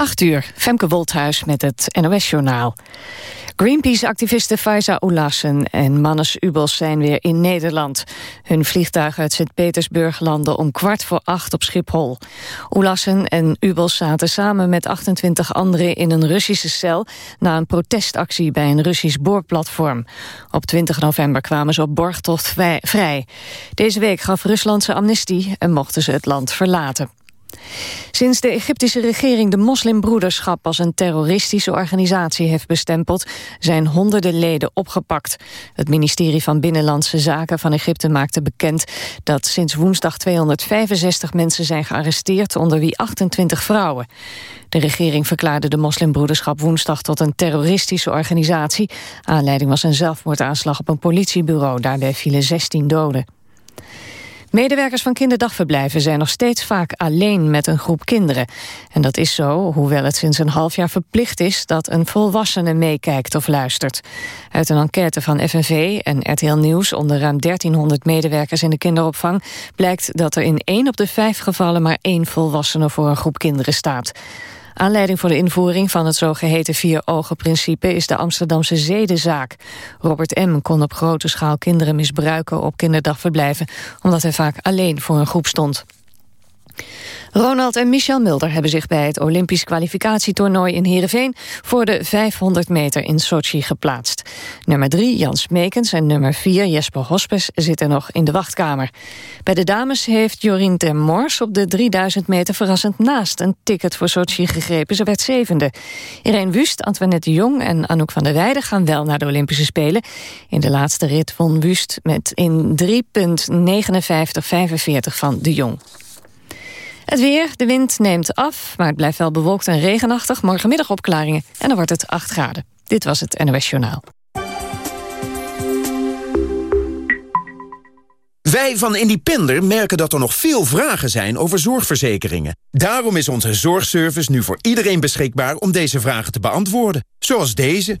8 uur, Femke Wolthuis met het NOS-journaal. Greenpeace-activisten Faiza Oelassen en Mannes Ubels zijn weer in Nederland. Hun vliegtuig uit Sint-Petersburg landde om kwart voor acht op Schiphol. Oelassen en Ubels zaten samen met 28 anderen in een Russische cel... na een protestactie bij een Russisch boorplatform. Op 20 november kwamen ze op borgtocht vrij. Deze week gaf Rusland ze amnestie en mochten ze het land verlaten. Sinds de Egyptische regering de moslimbroederschap als een terroristische organisatie heeft bestempeld, zijn honderden leden opgepakt. Het ministerie van Binnenlandse Zaken van Egypte maakte bekend dat sinds woensdag 265 mensen zijn gearresteerd, onder wie 28 vrouwen. De regering verklaarde de moslimbroederschap woensdag tot een terroristische organisatie. Aanleiding was een zelfmoordaanslag op een politiebureau. Daarbij vielen 16 doden. Medewerkers van kinderdagverblijven zijn nog steeds vaak alleen met een groep kinderen. En dat is zo, hoewel het sinds een half jaar verplicht is... dat een volwassene meekijkt of luistert. Uit een enquête van FNV en RTL Nieuws... onder ruim 1300 medewerkers in de kinderopvang... blijkt dat er in één op de vijf gevallen... maar één volwassene voor een groep kinderen staat. Aanleiding voor de invoering van het zogeheten vier-ogen-principe is de Amsterdamse zedenzaak. Robert M. kon op grote schaal kinderen misbruiken op kinderdagverblijven, omdat hij vaak alleen voor een groep stond. Ronald en Michel Mulder hebben zich bij het Olympisch kwalificatietoernooi in Heerenveen voor de 500 meter in Sochi geplaatst. Nummer 3 Jan Smekens en nummer 4 Jesper Hospes zitten nog in de wachtkamer. Bij de dames heeft Jorien ter Mors op de 3000 meter verrassend naast een ticket voor Sochi gegrepen. Ze werd zevende. Irene Wust, Antoinette de Jong en Anouk van der Weijden gaan wel naar de Olympische Spelen. In de laatste rit won Wust met in 3.59.45 van de Jong. Het weer, de wind neemt af, maar het blijft wel bewolkt en regenachtig. Morgenmiddag opklaringen en dan wordt het 8 graden. Dit was het NOS Journaal. Wij van Independer merken dat er nog veel vragen zijn over zorgverzekeringen. Daarom is onze zorgservice nu voor iedereen beschikbaar om deze vragen te beantwoorden. Zoals deze.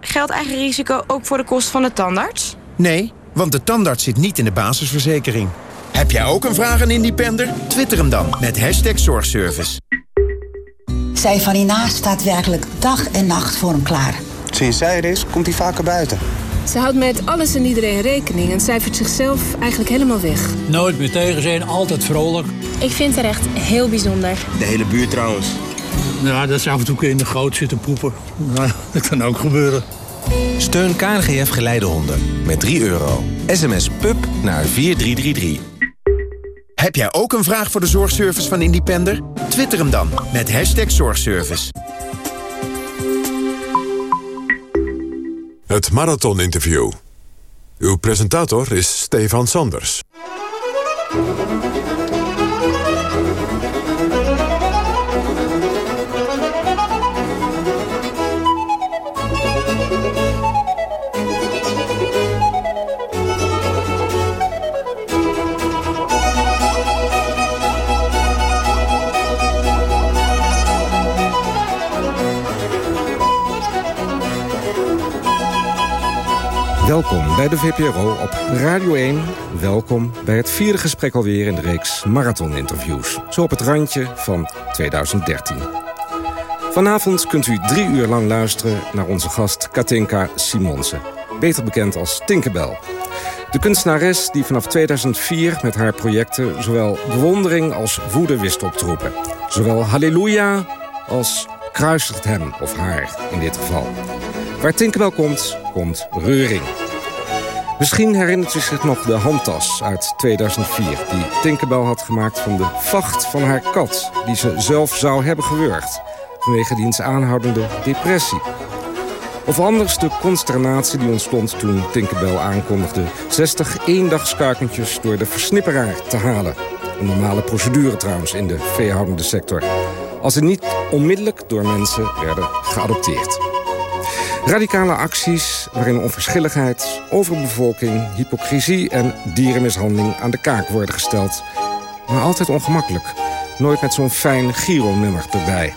Geldt eigen risico ook voor de kost van de tandarts? Nee, want de tandarts zit niet in de basisverzekering. Heb jij ook een vraag aan Independer? Twitter hem dan met hashtag zorgservice. Zij van Ina staat werkelijk dag en nacht voor hem klaar. Sinds zij er is, komt hij vaker buiten. Ze houdt met alles en iedereen rekening en cijfert zichzelf eigenlijk helemaal weg. Nooit meer tegen zijn, altijd vrolijk. Ik vind haar echt heel bijzonder. De hele buurt trouwens. Ja, dat ze af en toe in de goot zitten poepen. Nou, dat kan ook gebeuren. Steun KNGF Geleidehonden met 3 euro. SMS PUB naar 4333. Heb jij ook een vraag voor de zorgservice van Independer? Twitter hem dan met hashtag zorgservice. Het Marathon Interview. Uw presentator is Stefan Sanders. Welkom bij de VPRO op Radio 1. Welkom bij het vierde gesprek alweer in de reeks marathon-interviews. Zo op het randje van 2013. Vanavond kunt u drie uur lang luisteren naar onze gast Katinka Simonsen. Beter bekend als Tinkerbell. De kunstenares die vanaf 2004 met haar projecten... zowel bewondering als woede wist op te roepen. Zowel halleluja als kruisigt hem of haar in dit geval. Waar Tinkerbell komt, komt reuring. Misschien herinnert u zich nog de handtas uit 2004... die Tinkerbell had gemaakt van de vacht van haar kat... die ze zelf zou hebben gewurgd... vanwege diens aanhoudende depressie. Of anders de consternatie die ontstond toen Tinkerbell aankondigde... 60 eendagskuikentjes door de versnipperaar te halen. Een normale procedure trouwens in de veehoudende sector. Als ze niet onmiddellijk door mensen werden geadopteerd. Radicale acties waarin onverschilligheid, overbevolking, hypocrisie en dierenmishandeling aan de kaak worden gesteld. Maar altijd ongemakkelijk. Nooit met zo'n fijn Giro-nummer erbij.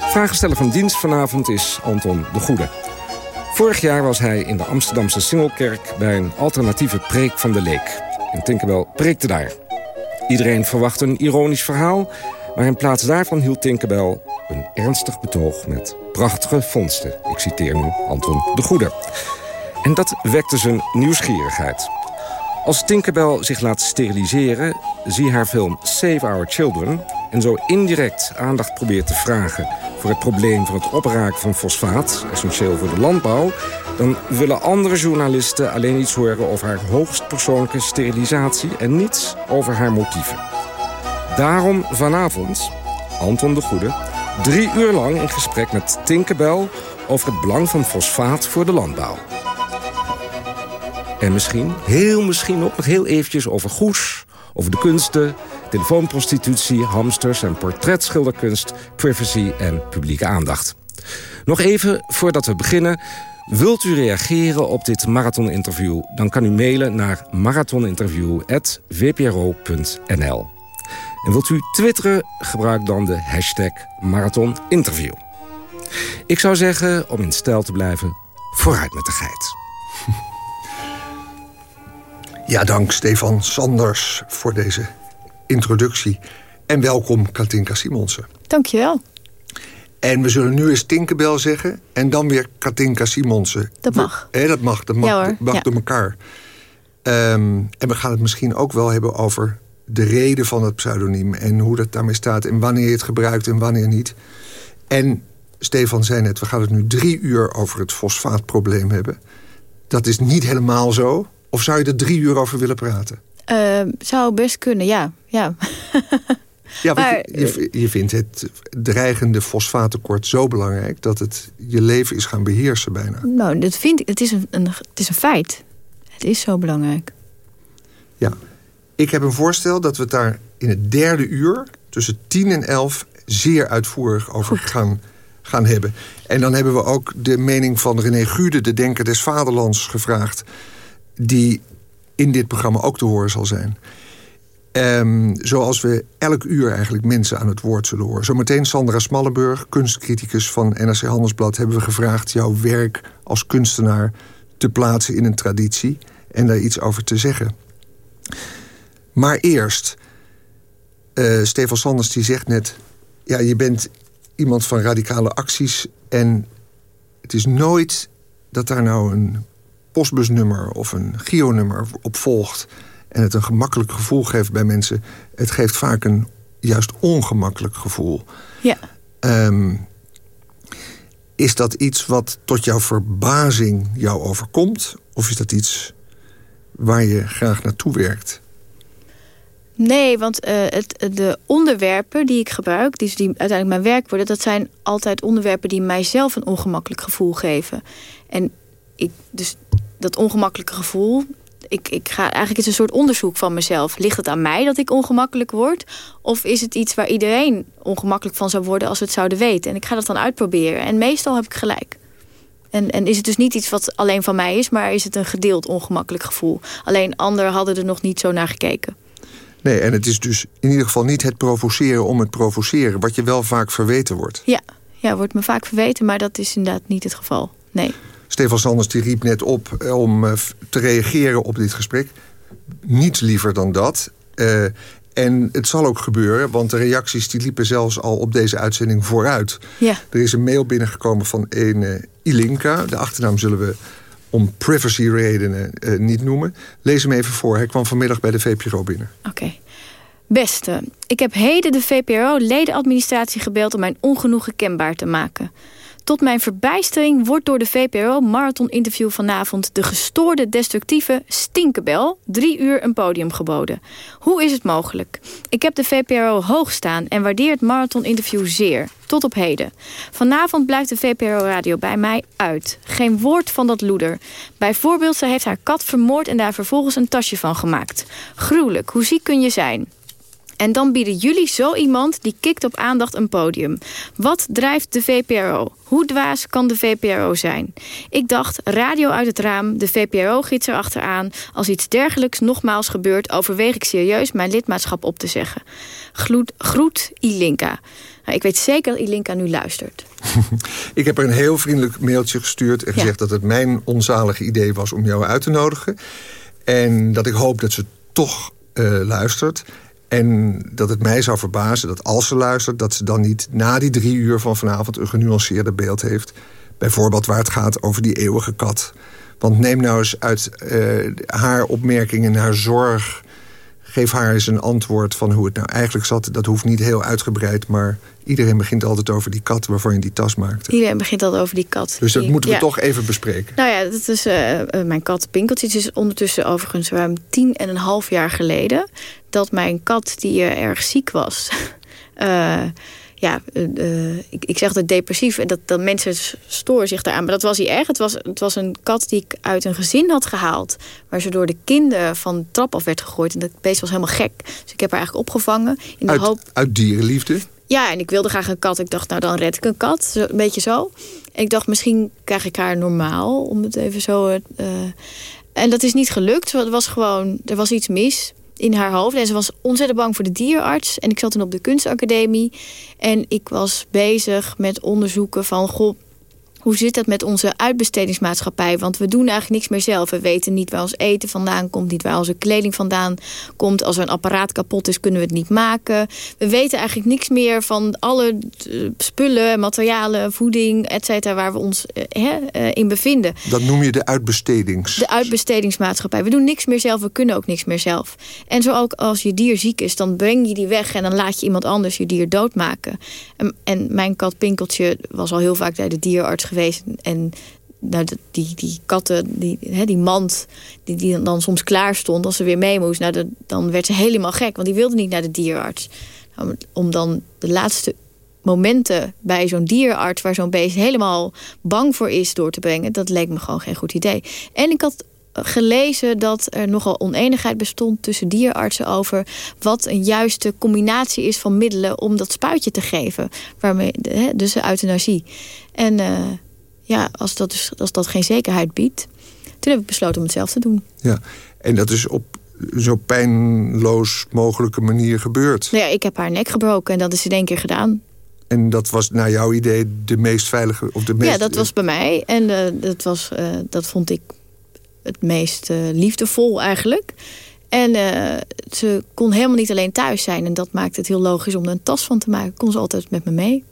Vragensteller van dienst vanavond is Anton de Goede. Vorig jaar was hij in de Amsterdamse Singelkerk... bij een alternatieve preek van de Leek. En Tinkerbell preekte daar. Iedereen verwacht een ironisch verhaal... Maar in plaats daarvan hield Tinkerbell een ernstig betoog met prachtige vondsten. Ik citeer nu Anton de Goede. En dat wekte zijn nieuwsgierigheid. Als Tinkerbell zich laat steriliseren, zie haar film Save Our Children... en zo indirect aandacht probeert te vragen voor het probleem van het opraken van fosfaat... essentieel voor de landbouw... dan willen andere journalisten alleen iets horen over haar hoogstpersoonlijke sterilisatie... en niets over haar motieven. Daarom vanavond, Anton de Goede, drie uur lang in gesprek met Tinkerbell... over het belang van fosfaat voor de landbouw. En misschien, heel misschien ook nog heel eventjes over Goes... over de kunsten, telefoonprostitutie, hamsters en portretschilderkunst... privacy en publieke aandacht. Nog even voordat we beginnen... Wilt u reageren op dit marathoninterview? Dan kan u mailen naar marathoninterview.vpro.nl. En wilt u twitteren? Gebruik dan de hashtag marathoninterview. Ik zou zeggen, om in stijl te blijven, vooruit met de geit. Ja, dank Stefan Sanders voor deze introductie. En welkom Katinka Simonsen. Dankjewel. En we zullen nu eens Tinkerbell zeggen en dan weer Katinka Simonsen. Dat mag. We, dat mag, dat mag, ja, dat mag ja. door elkaar. Um, en we gaan het misschien ook wel hebben over de reden van het pseudoniem... en hoe dat daarmee staat en wanneer je het gebruikt en wanneer niet. En Stefan zei net, we gaan het nu drie uur over het fosfaatprobleem hebben. Dat is niet helemaal zo. Of zou je er drie uur over willen praten? Uh, zou best kunnen, ja. ja. ja maar, je, je, vindt het dreigende fosfaattekort zo belangrijk... dat het je leven is gaan beheersen bijna. Nou, dat vind ik. Het is een, een, het is een feit. Het is zo belangrijk. Ja. Ik heb een voorstel dat we het daar in het derde uur... tussen tien en elf zeer uitvoerig over gaan, gaan hebben. En dan hebben we ook de mening van René Gude... de denker des vaderlands, gevraagd... die in dit programma ook te horen zal zijn. Um, zoals we elk uur eigenlijk mensen aan het woord zullen horen. Zometeen Sandra Smallenburg, kunstcriticus van NRC Handelsblad... hebben we gevraagd jouw werk als kunstenaar te plaatsen in een traditie... en daar iets over te zeggen. Maar eerst, uh, Stefan Sanders die zegt net... ja, je bent iemand van radicale acties... en het is nooit dat daar nou een postbusnummer of een Gio-nummer op volgt... en het een gemakkelijk gevoel geeft bij mensen. Het geeft vaak een juist ongemakkelijk gevoel. Ja. Um, is dat iets wat tot jouw verbazing jou overkomt? Of is dat iets waar je graag naartoe werkt? Nee, want uh, het, de onderwerpen die ik gebruik... Die, die uiteindelijk mijn werk worden... dat zijn altijd onderwerpen die mijzelf een ongemakkelijk gevoel geven. En ik, dus dat ongemakkelijke gevoel... Ik, ik ga, eigenlijk is een soort onderzoek van mezelf. Ligt het aan mij dat ik ongemakkelijk word? Of is het iets waar iedereen ongemakkelijk van zou worden... als we het zouden weten? En ik ga dat dan uitproberen. En meestal heb ik gelijk. En, en is het dus niet iets wat alleen van mij is... maar is het een gedeeld ongemakkelijk gevoel. Alleen anderen hadden er nog niet zo naar gekeken. Nee, en het is dus in ieder geval niet het provoceren om het provoceren... wat je wel vaak verweten wordt. Ja, ja wordt me vaak verweten, maar dat is inderdaad niet het geval. Nee. Stefan Sanders die riep net op om uh, te reageren op dit gesprek. Niets liever dan dat. Uh, en het zal ook gebeuren, want de reacties die liepen zelfs al op deze uitzending vooruit. Ja. Er is een mail binnengekomen van een uh, Ilinka. De achternaam zullen we om privacy-redenen uh, niet noemen. Lees hem even voor. Hij kwam vanmiddag bij de VPRO binnen. Oké. Beste, ik heb heden de VPRO-ledenadministratie gebeld... om mijn ongenoegen kenbaar te maken. Tot mijn verbijstering wordt door de VPRO-marathon-interview vanavond... de gestoorde, destructieve Stinkebel drie uur een podium geboden. Hoe is het mogelijk? Ik heb de VPRO hoog staan en waardeer het marathon-interview zeer. Tot op heden. Vanavond blijft de VPRO-radio bij mij uit. Geen woord van dat loeder. Bijvoorbeeld, ze heeft haar kat vermoord en daar vervolgens een tasje van gemaakt. Gruwelijk, hoe ziek kun je zijn? En dan bieden jullie zo iemand die kikt op aandacht een podium. Wat drijft de VPRO? Hoe dwaas kan de VPRO zijn? Ik dacht, radio uit het raam, de VPRO-gids erachteraan. Als iets dergelijks nogmaals gebeurt... overweeg ik serieus mijn lidmaatschap op te zeggen. Gloed, groet Ilinka. Nou, ik weet zeker dat Ilinka nu luistert. ik heb er een heel vriendelijk mailtje gestuurd... en gezegd ja. dat het mijn onzalige idee was om jou uit te nodigen. En dat ik hoop dat ze toch uh, luistert... En dat het mij zou verbazen dat als ze luistert... dat ze dan niet na die drie uur van vanavond een genuanceerder beeld heeft. Bijvoorbeeld waar het gaat over die eeuwige kat. Want neem nou eens uit uh, haar opmerkingen, haar zorg... geef haar eens een antwoord van hoe het nou eigenlijk zat. Dat hoeft niet heel uitgebreid, maar iedereen begint altijd over die kat... waarvan je die tas maakte. Iedereen begint altijd over die kat. Dus dat moeten we toch even bespreken. Nou ja, dat is uh, mijn kat Pinkeltje. Het is ondertussen overigens ruim tien en een half jaar geleden... dat mijn kat, die erg ziek was... Uh, ja, uh, ik, ik zeg altijd depressief. En dat, dat mensen storen zich daaraan. Maar dat was hij echt. Het was, het was een kat die ik uit een gezin had gehaald. Waar ze door de kinderen van de trap af werd gegooid. En dat beest was helemaal gek. Dus ik heb haar eigenlijk opgevangen. In de uit, hoop... uit dierenliefde? Ja, en ik wilde graag een kat. Ik dacht, nou dan red ik een kat. Zo, een beetje zo. Ik dacht, misschien krijg ik haar normaal. Om het even zo... Uh, en dat is niet gelukt. Het was gewoon, er was iets mis in haar hoofd. En ze was ontzettend bang voor de dierarts. En ik zat toen op de kunstacademie. En ik was bezig met onderzoeken van... Goh, hoe zit dat met onze uitbestedingsmaatschappij? Want we doen eigenlijk niks meer zelf. We weten niet waar ons eten vandaan komt, niet waar onze kleding vandaan komt. Als er een apparaat kapot is, kunnen we het niet maken. We weten eigenlijk niks meer van alle eh, spullen, materialen, voeding, et cetera, waar we ons eh, eh, in bevinden. Dat noem je de uitbestedings... De uitbestedingsmaatschappij. We doen niks meer zelf, we kunnen ook niks meer zelf. En zo ook als je dier ziek is, dan breng je die weg en dan laat je iemand anders je dier doodmaken. En, en mijn kat Pinkeltje was al heel vaak bij de dierarts geweest. En nou, die, die katten, die, hè, die mand, die, die dan soms klaar stond als ze weer mee moest. Nou, dan werd ze helemaal gek, want die wilde niet naar de dierarts. Nou, om dan de laatste momenten bij zo'n dierarts... waar zo'n beest helemaal bang voor is door te brengen... dat leek me gewoon geen goed idee. En ik had gelezen dat er nogal oneenigheid bestond tussen dierartsen over wat een juiste combinatie is van middelen om dat spuitje te geven. Waarmee, dus euthanasie. En uh, ja, als dat, dus, als dat geen zekerheid biedt, toen heb ik besloten om het zelf te doen. Ja, en dat is op zo pijnloos mogelijke manier gebeurd. Nou ja, ik heb haar nek gebroken en dat is in één keer gedaan. En dat was naar jouw idee de meest veilige? Of de meest, ja, dat was bij mij. En uh, dat, was, uh, dat vond ik het meest uh, liefdevol eigenlijk. En uh, ze kon helemaal niet alleen thuis zijn. En dat maakte het heel logisch om er een tas van te maken. Kon ze altijd met me mee.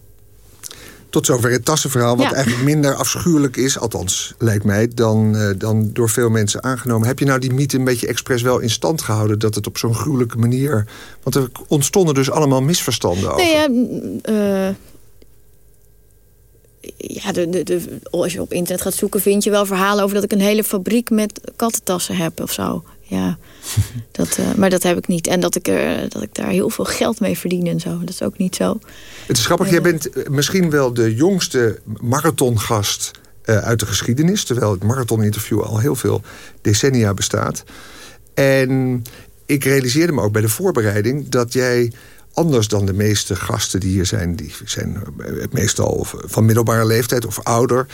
Tot zover het tassenverhaal, wat ja. eigenlijk minder afschuwelijk is... althans, lijkt mij, dan, uh, dan door veel mensen aangenomen. Heb je nou die mythe een beetje expres wel in stand gehouden... dat het op zo'n gruwelijke manier... want er ontstonden dus allemaal misverstanden over. Nee, ja, ja, de, de, de, als je op internet gaat zoeken, vind je wel verhalen over dat ik een hele fabriek met kattentassen heb of zo. Ja, dat, uh, maar dat heb ik niet. En dat ik, er, dat ik daar heel veel geld mee verdien en zo. Dat is ook niet zo. Het is grappig, jij bent misschien wel de jongste marathongast uh, uit de geschiedenis. Terwijl het marathoninterview al heel veel decennia bestaat. En ik realiseerde me ook bij de voorbereiding dat jij anders dan de meeste gasten die hier zijn. Die zijn meestal van middelbare leeftijd of ouder.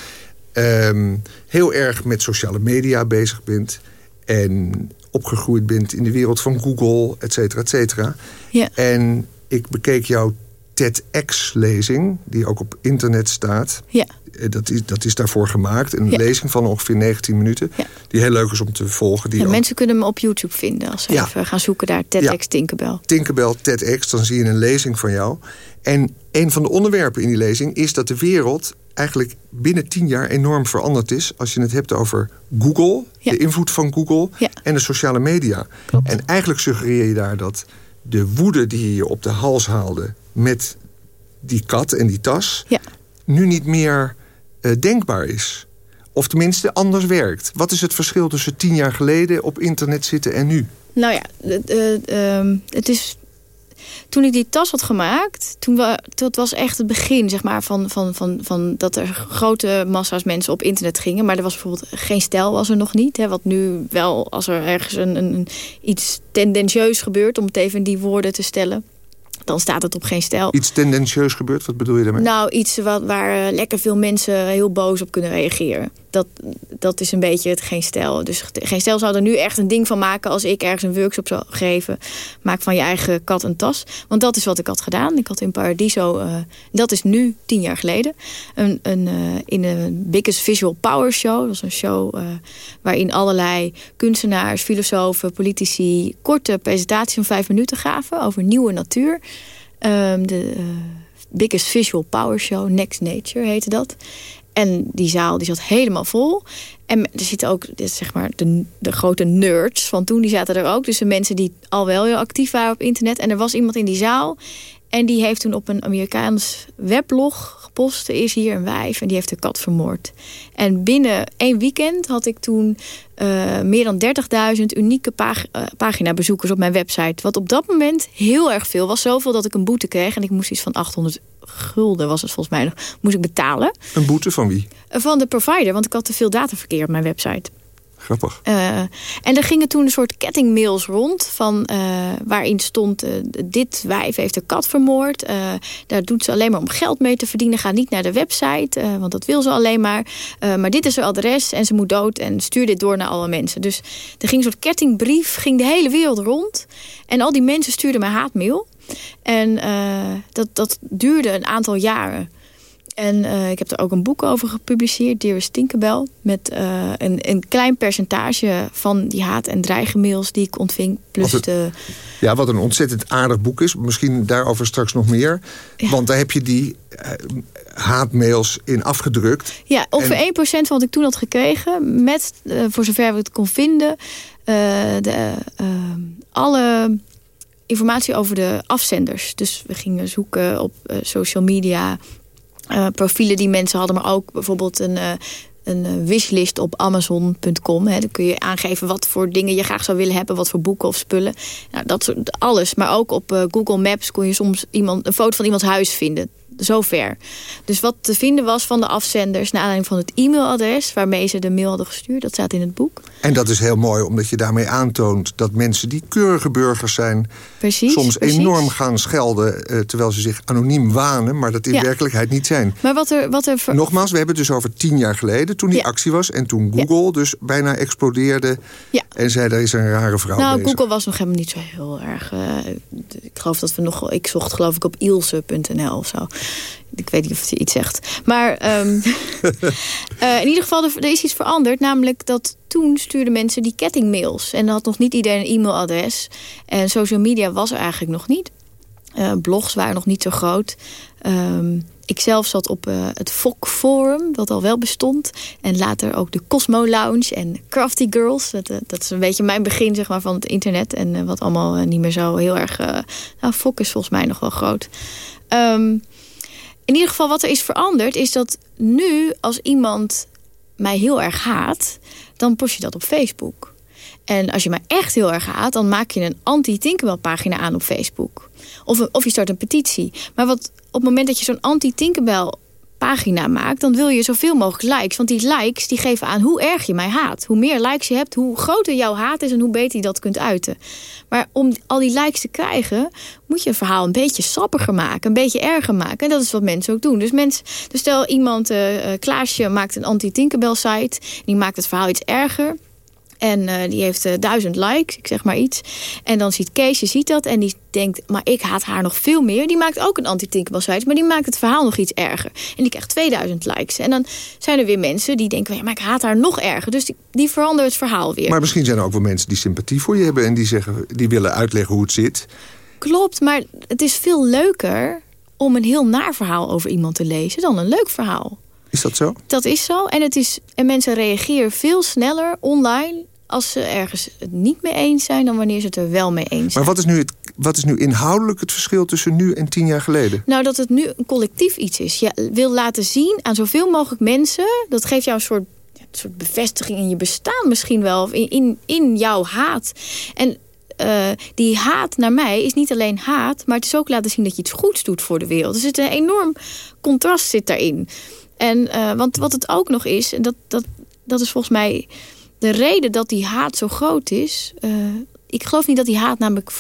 Um, heel erg met sociale media bezig bent. En opgegroeid bent in de wereld van Google, et cetera, et cetera. Ja. En ik bekeek jouw TEDx-lezing, die ook op internet staat. Ja. Dat is, dat is daarvoor gemaakt. Een ja. lezing van ongeveer 19 minuten. Ja. Die heel leuk is om te volgen. Die ook... Mensen kunnen me op YouTube vinden als ze even gaan zoeken daar. TEDx Tinkerbell. Tinkerbell, TEDx, dan zie je een lezing van jou. En een van de onderwerpen in die lezing is dat de wereld eigenlijk binnen tien jaar enorm veranderd is... als je het hebt over Google, de invloed van Google en de sociale media. Klopt. En eigenlijk suggereer je daar dat de woede die je op de hals haalde... met die kat en die tas, ja. nu niet meer denkbaar is. Of tenminste anders werkt. Wat is het verschil tussen tien jaar geleden op internet zitten en nu? Nou ja, uh, uh, het is... Toen ik die tas had gemaakt, toen we, dat was echt het begin zeg maar, van, van, van, van dat er grote massa's mensen op internet gingen. Maar er was bijvoorbeeld geen stijl was er nog niet. Hè, wat nu wel, als er ergens een, een, iets tendentieus gebeurt, om het even in die woorden te stellen dan staat het op geen stijl. Iets tendentieus gebeurt? Wat bedoel je daarmee? Nou, iets wat, waar uh, lekker veel mensen heel boos op kunnen reageren. Dat, dat is een beetje het geen stijl. Dus geen stijl zou er nu echt een ding van maken als ik ergens een workshop zou geven. Maak van je eigen kat een tas. Want dat is wat ik had gedaan. Ik had in Paradiso, uh, dat is nu tien jaar geleden, een, een, uh, in een Biggest Visual Power Show. Dat was een show uh, waarin allerlei kunstenaars, filosofen, politici korte presentaties van vijf minuten gaven over nieuwe natuur. Um, de Biggest Visual Power Show, Next Nature heette dat. En die zaal die zat helemaal vol. En er zitten ook zeg maar, de, de grote nerds van toen, die zaten er ook. Dus de mensen die al wel heel actief waren op internet. En er was iemand in die zaal. En die heeft toen op een Amerikaans weblog gepost. Er is hier een wijf en die heeft de kat vermoord. En binnen één weekend had ik toen uh, meer dan 30.000 unieke pag uh, paginabezoekers op mijn website. Wat op dat moment heel erg veel was. Zoveel dat ik een boete kreeg. En ik moest iets van 800 gulden was het volgens mij nog. Moest ik betalen. Een boete van wie? Van de provider, want ik had te veel dataverkeer op mijn website. Grappig. Uh, en er gingen toen een soort kettingmails rond... Van, uh, waarin stond, uh, dit wijf heeft een kat vermoord. daar doet ze alleen maar om geld mee te verdienen. Ga niet naar de website, want dat wil ze alleen maar. maar dit is haar adres en ze moet dood. En stuur dit door naar alle mensen. Dus er ging een soort kettingbrief, ging de hele wereld rond. En al die mensen stuurden me haatmail. En dat, dat duurde een aantal jaren. En uh, ik heb er ook een boek over gepubliceerd, Dearest Tinkerbell. Met uh, een, een klein percentage van die haat- en dreigemails die ik ontving. Plus het, de... Ja, wat een ontzettend aardig boek is. Misschien daarover straks nog meer. Ja. Want daar heb je die uh, haatmails in afgedrukt. Ja, ongeveer en... 1% van wat ik toen had gekregen. Met, voor zover we het kon vinden, de, alle informatie over de afzenders. Dus we gingen zoeken op social media uh, profielen die mensen hadden, maar ook bijvoorbeeld een, uh, een wishlist op Amazon.com. Dan kun je aangeven wat voor dingen je graag zou willen hebben, wat voor boeken of spullen. Nou, dat soort alles. Maar ook op Google Maps kon je soms iemand, een foto van iemands huis vinden zover. Dus wat te vinden was van de afzenders... naar aanleiding van het e-mailadres waarmee ze de mail hadden gestuurd. Dat staat in het boek. En dat is heel mooi, omdat je daarmee aantoont... dat mensen die keurige burgers zijn... Precies, soms precies. enorm gaan schelden... Uh, terwijl ze zich anoniem wanen, maar dat in ja. werkelijkheid niet zijn. Maar wat er, wat er. Nogmaals, we hebben het dus over tien jaar geleden... toen die ja. actie was en toen Google dus bijna explodeerde... en zei, daar is een rare vrouw Nou, bezig. Google was nog helemaal niet zo heel erg... Uh, ik geloof dat we nog... Ik zocht geloof ik op ilse.nl of zo. Ik weet niet of je iets zegt. Maar um, uh, in ieder geval, er, er, is iets veranderd. Namelijk dat toen stuurden mensen die kettingmails. En dan had nog niet iedereen een e-mailadres. En social media was er eigenlijk nog niet. Uh, blogs waren nog niet zo groot. Um, ik zelf zat op uh, het FOK Forum, wat al wel bestond. En later ook de Cosmo Lounge en Crafty Girls. Dat, uh, dat is een beetje mijn begin zeg maar, van het internet. En uh, wat allemaal niet meer zo heel erg... nou, FOK is volgens mij nog wel groot. Um, in ieder geval wat er is veranderd is dat nu als iemand mij heel erg haat... dan post je dat op Facebook. En als je mij echt heel erg haat... dan maak je een anti-Tinkerbell pagina aan op Facebook. Of, of je start een petitie. Maar wat, op het moment dat je zo'n anti-Tinkerbell pagina maakt... dan wil je zoveel mogelijk likes. Want die likes die geven aan hoe erg je mij haat. Hoe meer likes je hebt, hoe groter jouw haat is... en hoe beter je dat kunt uiten. Maar om al die likes te krijgen... moet je een verhaal een beetje sappiger maken. Een beetje erger maken. En dat is wat mensen ook doen. Dus, mensen, dus stel iemand, uh, Klaasje, maakt een anti-Tinkerbell site... die maakt het verhaal iets erger... En uh, die heeft uh, duizend likes, ik zeg maar iets. En dan ziet Kees, je ziet dat. En die denkt, maar ik haat haar nog veel meer. Die maakt ook een anti-Tinkerbell. Maar die maakt het verhaal nog iets erger. En die krijgt 2000 likes. En dan zijn er weer mensen die denken, ja, maar ik haat haar nog erger. Dus die, die veranderen het verhaal weer. Maar misschien zijn er ook wel mensen die sympathie voor je hebben. En die, zeggen, die willen uitleggen hoe het zit. Klopt, maar het is veel leuker om een heel naar verhaal over iemand te lezen... dan een leuk verhaal. Is dat zo? Dat is zo. En, het is, en mensen reageren veel sneller online als ze ergens het niet mee eens zijn... dan wanneer ze het er wel mee eens zijn. Maar wat is nu, het, wat is nu inhoudelijk het verschil tussen nu en tien jaar geleden? Nou, dat het nu een collectief iets is. Je wil laten zien aan zoveel mogelijk mensen... dat geeft jou een soort, een soort bevestiging in je bestaan misschien wel... of in, in, in jouw haat. En uh, die haat naar mij is niet alleen haat... maar het is ook laten zien dat je iets goeds doet voor de wereld. Er zit een enorm contrast zit daarin. En, uh, want wat het ook nog is, en dat, dat, dat is volgens mij de reden dat die haat zo groot is... Uh, ik geloof niet dat die haat namelijk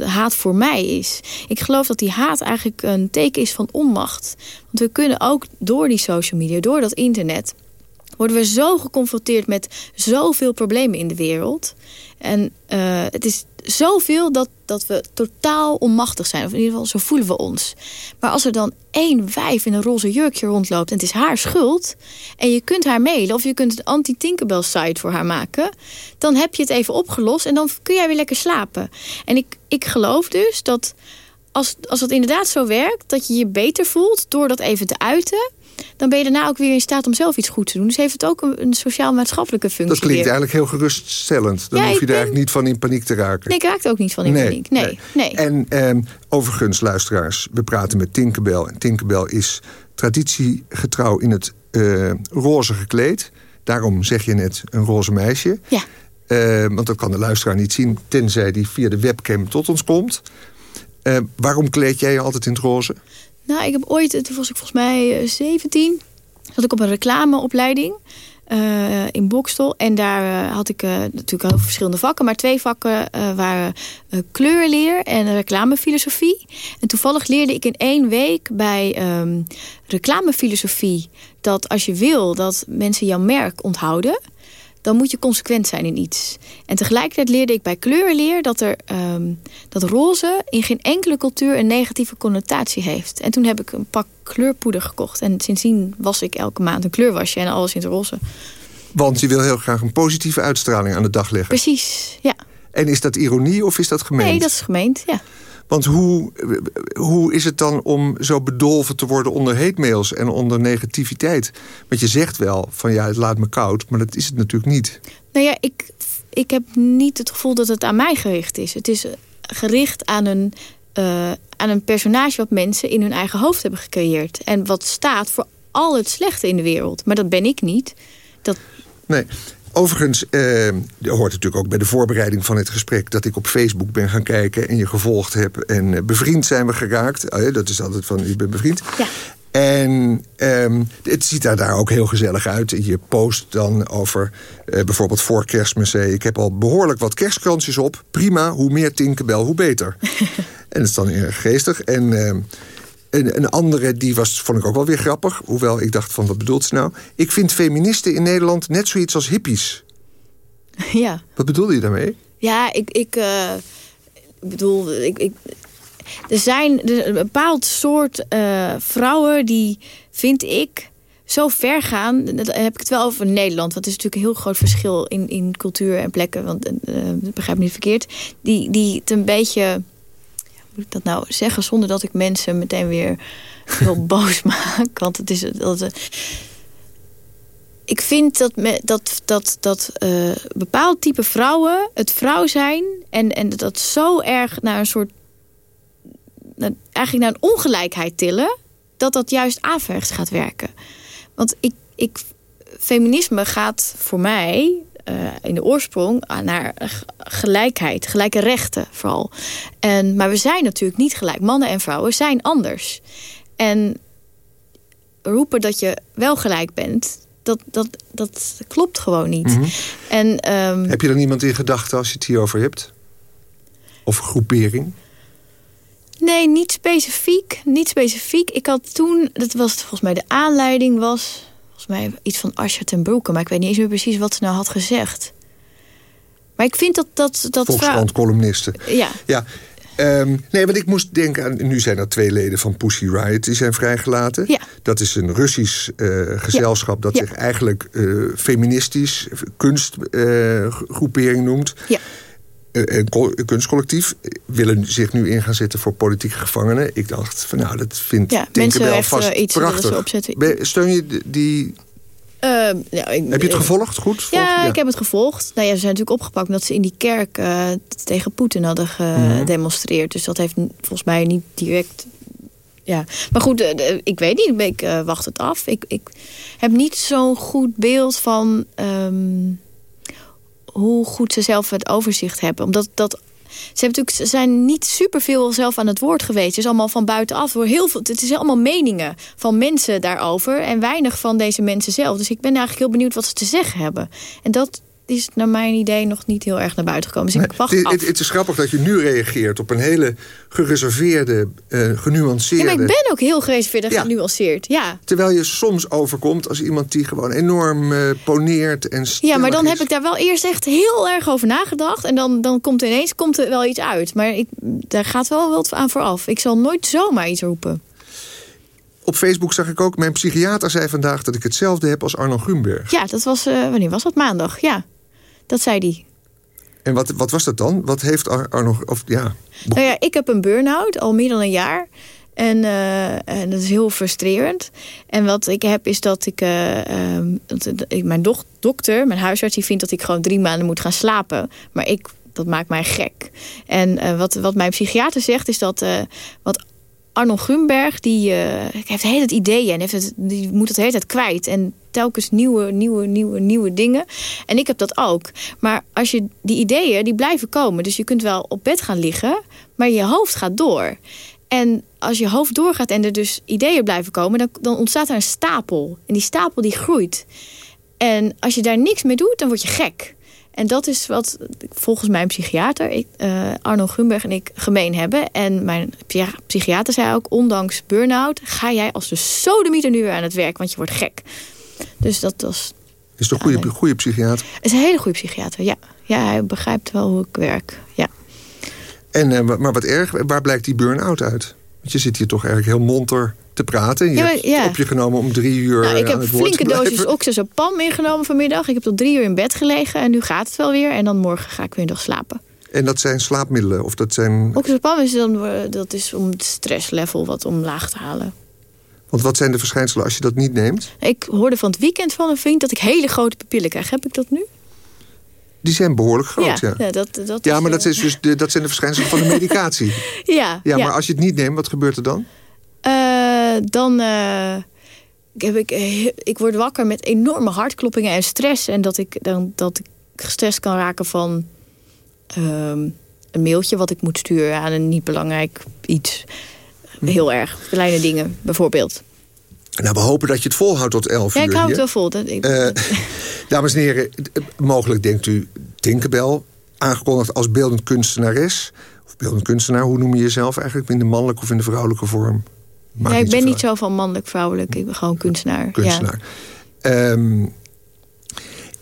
haat voor mij is. Ik geloof dat die haat eigenlijk een teken is van onmacht. Want we kunnen ook door die social media, door dat internet... worden we zo geconfronteerd met zoveel problemen in de wereld. En uh, het is zoveel dat, dat we totaal onmachtig zijn. Of in ieder geval, zo voelen we ons. Maar als er dan één wijf in een roze jurkje rondloopt... en het is haar schuld... en je kunt haar mailen of je kunt een anti-Tinkerbell-site voor haar maken... dan heb je het even opgelost en dan kun jij weer lekker slapen. En ik, ik geloof dus dat als, als het inderdaad zo werkt... dat je je beter voelt door dat even te uiten dan ben je daarna ook weer in staat om zelf iets goed te doen. Dus heeft het ook een, een sociaal-maatschappelijke functie. Dat klinkt eigenlijk heel geruststellend. Dan hoef je er eigenlijk niet van in paniek te raken. Nee, ik raak ook niet van in paniek. Nee, nee. En ehm, overigens, luisteraars, we praten met Tinkerbell. En Tinkerbell is traditiegetrouw in het uh, roze gekleed. Daarom zeg je net een roze meisje. Ja. Uh, want dat kan de luisteraar niet zien, tenzij die via de webcam tot ons komt. Uh, waarom kleed jij je altijd in het roze? Nou, ik heb ooit, toen was ik volgens mij 17, eh, zat ik op een reclameopleiding. Uh, in Bokstel. En daar uh, had ik natuurlijk al verschillende vakken. Maar twee vakken waren kleurleer en reclamefilosofie. En toevallig leerde ik in één week bij um, reclamefilosofie... dat als je wil dat mensen jouw merk onthouden dan moet je consequent zijn in iets. En tegelijkertijd leerde ik bij kleurleer dat, er, um, dat roze in geen enkele cultuur een negatieve connotatie heeft. En toen heb ik een pak kleurpoeder gekocht. En sindsdien was ik elke maand een kleurwasje en alles in het roze. Want je wil heel graag een positieve uitstraling aan de dag leggen. Precies, ja. En is dat ironie of is dat gemeend? Nee, dat is gemeend, ja. Want hoe, hoe is het dan om zo bedolven te worden onder heetmails en onder negativiteit? Want je zegt wel van ja, het laat me koud, maar dat is het natuurlijk niet. Nou ja, ik, ik heb niet het gevoel dat het aan mij gericht is. Het is gericht aan een, uh, aan een personage wat mensen in hun eigen hoofd hebben gecreëerd. En wat staat voor al het slechte in de wereld. Maar dat ben ik niet. Dat... Nee, Overigens, eh, hoort natuurlijk ook bij de voorbereiding van het gesprek... dat ik op Facebook ben gaan kijken en je gevolgd heb. En eh, bevriend zijn we geraakt. Oh, dat is altijd van, je bent bevriend. Ja. En eh, het ziet daar, daar ook heel gezellig uit. Je post dan over eh, bijvoorbeeld voor kerstmis... ik heb al behoorlijk wat kerstkransjes op. Prima, hoe meer Tinkerbell, hoe beter. en dat is dan erg geestig. En... Ehm, een, een, andere, die was, vond ik ook wel weer grappig. Hoewel ik dacht van, wat bedoelt ze nou? Ik vind feministen in Nederland net zoiets als hippies. Ja. Wat bedoelde je daarmee? Ja, ik, ik uh, bedoel... Ik, ik, er zijn een bepaald soort uh, vrouwen die, vind ik, zo ver gaan. Dan heb ik het wel over Nederland. Want is natuurlijk een heel groot verschil in, in cultuur en plekken. Want, uh, begrijp me niet verkeerd. Die, die het een beetje moet ik dat nou zeggen zonder dat ik mensen meteen weer heel boos maak? Want het is... Dat, ik vind dat, me, dat, dat, dat uh, bepaald type vrouwen het vrouw zijn... en, en dat zo erg naar een soort... eigenlijk naar een ongelijkheid tillen... dat dat juist averechts gaat werken. Want ik, ik, feminisme gaat voor mij uh, in de oorsprong naar gelijkheid, gelijke rechten vooral. En, maar we zijn natuurlijk niet gelijk. Mannen en vrouwen zijn anders. En roepen dat je wel gelijk bent, dat, dat, dat klopt gewoon niet. Mhm. en, um, Heb je er niemand in gedachten als je het hierover hebt? Of groepering? Nee, niet specifiek. Niet specifiek. Ik had toen, dat was volgens mij de aanleiding was volgens mij iets van Asja ten Broeke. Maar ik weet niet eens meer precies wat ze nou had gezegd. Maar ik vind dat... dat, dat Volkskrant-columnisten. Ja. ja. Um, nee, want ik moest denken aan... Nu zijn er twee leden van Pussy Riot die zijn vrijgelaten. Ja. Dat is een Russisch uh, gezelschap... dat zich eigenlijk uh, feministisch kunstgroepering uh, noemt. Ja. Een kunstcollectief willen zich nu in gaan zetten voor politieke gevangenen. Ik dacht van nou, dat vindt ja, wel vast iets prachtig. Opzetten. Steun je die... Uh, ja, ik, Heb je het gevolgd? Goed? Ja, ja, ik heb het gevolgd. Nou ja, ze zijn natuurlijk opgepakt omdat ze in die kerk uh, tegen Poetin hadden gedemonstreerd. Mm -hmm. Dus dat heeft volgens mij niet direct... Ja, maar goed, ik weet niet. Ik wacht het af. Ik, ik heb niet zo'n goed beeld van... Um, hoe goed ze zelf het overzicht hebben. Omdat dat ze, hebben natuurlijk, zijn niet superveel zelf aan het woord geweest. Het is allemaal van buitenaf. Heel veel, het is allemaal meningen van mensen daarover. En weinig van deze mensen zelf. Dus ik ben eigenlijk heel benieuwd wat ze te zeggen hebben. En dat, is naar mijn idee nog niet heel erg naar buiten gekomen. Dus ik wacht het, af. het, het is grappig dat je nu reageert op een hele gereserveerde, eh, genuanceerde... Ja, maar ik ben ook heel gereserveerd en Ja. genuanceerd. Ja. Terwijl je soms overkomt als iemand die gewoon enorm eh, poneert en Ja, maar dan heb ik daar wel eerst echt heel erg over nagedacht. En dan, dan komt er ineens komt er wel iets uit. Maar ik, daar gaat wel wat aan vooraf. Ik zal nooit zomaar iets roepen. Op Facebook zag ik ook, mijn psychiater zei vandaag dat ik hetzelfde heb als Arno Grunberg. Ja, dat was, eh, wanneer was dat? Maandag, ja. Dat zei die. En wat, wat was dat dan? Wat heeft Ar- Arno... Of, ja, Nou ja, ik heb een burn-out al meer dan een jaar. En, eh, en dat is heel frustrerend. En wat ik heb is dat ik... eh, ehm, dat, ik- mijn doch- dokter, mijn huisarts, die vindt dat ik gewoon drie maanden moet gaan slapen. Maar ik, dat maakt mij gek. En eh, wat, wat mijn psychiater zegt is dat... wat Arnold Grunberg, die eh, heeft de hele ideeën. En heeft het, die moet het de hele tijd kwijt. En telkens nieuwe, nieuwe, nieuwe, nieuwe dingen. En ik heb dat ook. Maar als je die ideeën, die blijven komen. Dus je kunt wel op bed gaan liggen, maar je hoofd gaat door. En als je hoofd doorgaat en er dus ideeën blijven komen... dan, dan ontstaat er een stapel. En die stapel die groeit. En als je daar niks mee doet, dan word je gek. En dat is wat volgens mijn psychiater, ik, eh, Arno Grunberg en ik gemeen hebben. En mijn psy- psychiater zei ook, ondanks burn-out... ga jij als de sodemieter nu weer aan het werk, want je wordt gek. Dus dat was is toch een goede, goede psychiater? is een hele goede psychiater, ja. Ja, hij begrijpt wel hoe ik werk, ja. En, eh, maar wat erg, waar blijkt die burn-out uit? Want je zit hier toch eigenlijk heel monter te praten. Je Ja, hebt ja. op je genomen om drie uur Nou, ik aan heb flinke dosis oxazepam ingenomen vanmiddag. Ik heb tot drie uur in bed gelegen en nu gaat het wel weer. En dan morgen ga ik weer nog slapen. En dat zijn slaapmiddelen? Of dat zijn... Oxazepam is, dan, eh, dat is om het stresslevel wat omlaag te halen. Want wat zijn de verschijnselen als je dat niet neemt? Ik hoorde van het weekend van een vriend dat ik hele grote pupillen krijg. Heb ik dat nu? Die zijn behoorlijk groot, ja. ja, dat, dat Ja, is, maar dat, eh, is dus de, dat zijn de verschijnselen van de medicatie. Ja, Ja, maar als je het niet neemt, wat gebeurt er dan? Dan eh, heb ik, eh, ik word wakker met enorme hartkloppingen en stress. En dat ik, dan, dat ik gestrest kan raken van ehm, een mailtje wat ik moet sturen aan een niet belangrijk iets. Heel erg. Kleine dingen, bijvoorbeeld. Nou, we hopen dat je het volhoudt tot 11 Ja, uur. ik hou het wel vol. Dat, ik, Eh, dames en heren, mogelijk denkt u Tinkerbell, aangekondigd als beeldend kunstenares. Of beeldend kunstenaar, hoe noem je jezelf eigenlijk? In de mannelijke of in de vrouwelijke vorm? Ja, ik ben niet zo van mannelijk, vrouwelijk. Ik ben gewoon kunstenaar. kunstenaar. Ehm,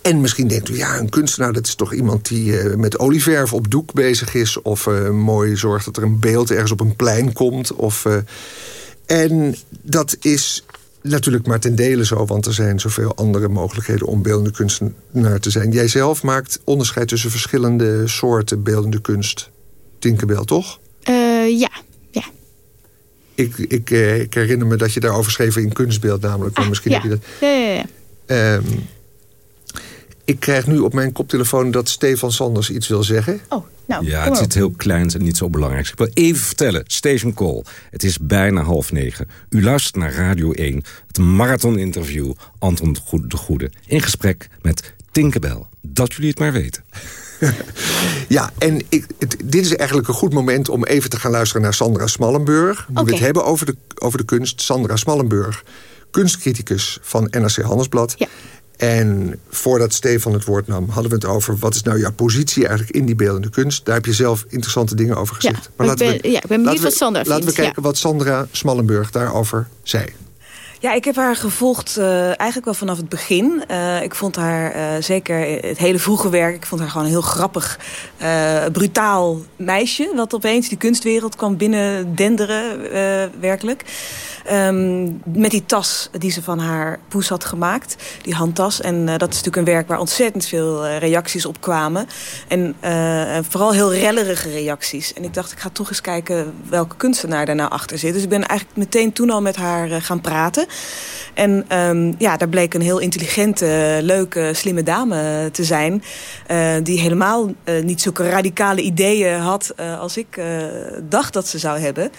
en misschien denkt u, ja, een kunstenaar... dat is toch iemand die eh, met olieverf op doek bezig is... of eh, mooi zorgt dat er een beeld ergens op een plein komt. Of, eh, en dat is natuurlijk maar ten dele zo... want er zijn zoveel andere mogelijkheden om beeldende kunstenaar te zijn. Jij zelf maakt onderscheid tussen verschillende soorten beeldende kunst. Tinkerbell, toch? Ja. Ik, ik, eh, ik herinner me dat je daarover schreef in kunstbeeld namelijk. Maar misschien ja. heb je dat... Ja, ja, ja. Ehm, ik krijg nu op mijn koptelefoon dat Stefan Sanders iets wil zeggen. Oh, nou, Ja, het is op. heel klein en niet zo belangrijk. Ik wil even vertellen, Station Call. Het is bijna half negen. U luistert naar Radio 1, het marathoninterview Anton de Goede, de Goede. In gesprek met Tinkerbell. Dat jullie het maar weten. Ja, en ik, het- dit is eigenlijk een goed moment om even te gaan luisteren naar Sandra Smallenburg. Nu we het hebben over de, over de kunst. Sandra Smallenburg, kunstcriticus van NRC Handelsblad. Ja. En voordat Stefan het woord nam, hadden we het over... wat is nou jouw positie eigenlijk in die beeldende kunst? Daar heb je zelf interessante dingen over gezegd. maar ik ben- ja, ik ben benieuwd laten we- wat Sandra Laten we ja. kijken wat Sandra Smallenburg daarover zei. Ja, ik heb haar gevolgd eh, eigenlijk wel vanaf het begin. Eh, ik vond haar eh, zeker het hele vroege werk... ik vond haar gewoon een heel grappig, brutaal meisje... wat opeens die kunstwereld kwam binnen denderen, werkelijk. Ehm, met die tas die ze van haar poes had gemaakt, die handtas. En eh, dat is natuurlijk een werk waar ontzettend veel eh, reacties op kwamen. En eh, vooral heel rellerige reacties. En ik dacht, ik ga toch eens kijken welke kunstenaar daar nou achter zit. Dus ik ben eigenlijk meteen toen al met haar gaan praten. En ehm, ja, daar bleek een heel intelligente, leuke, slimme dame te zijn. die helemaal niet zulke radicale ideeën had als ik dacht dat ze zou hebben.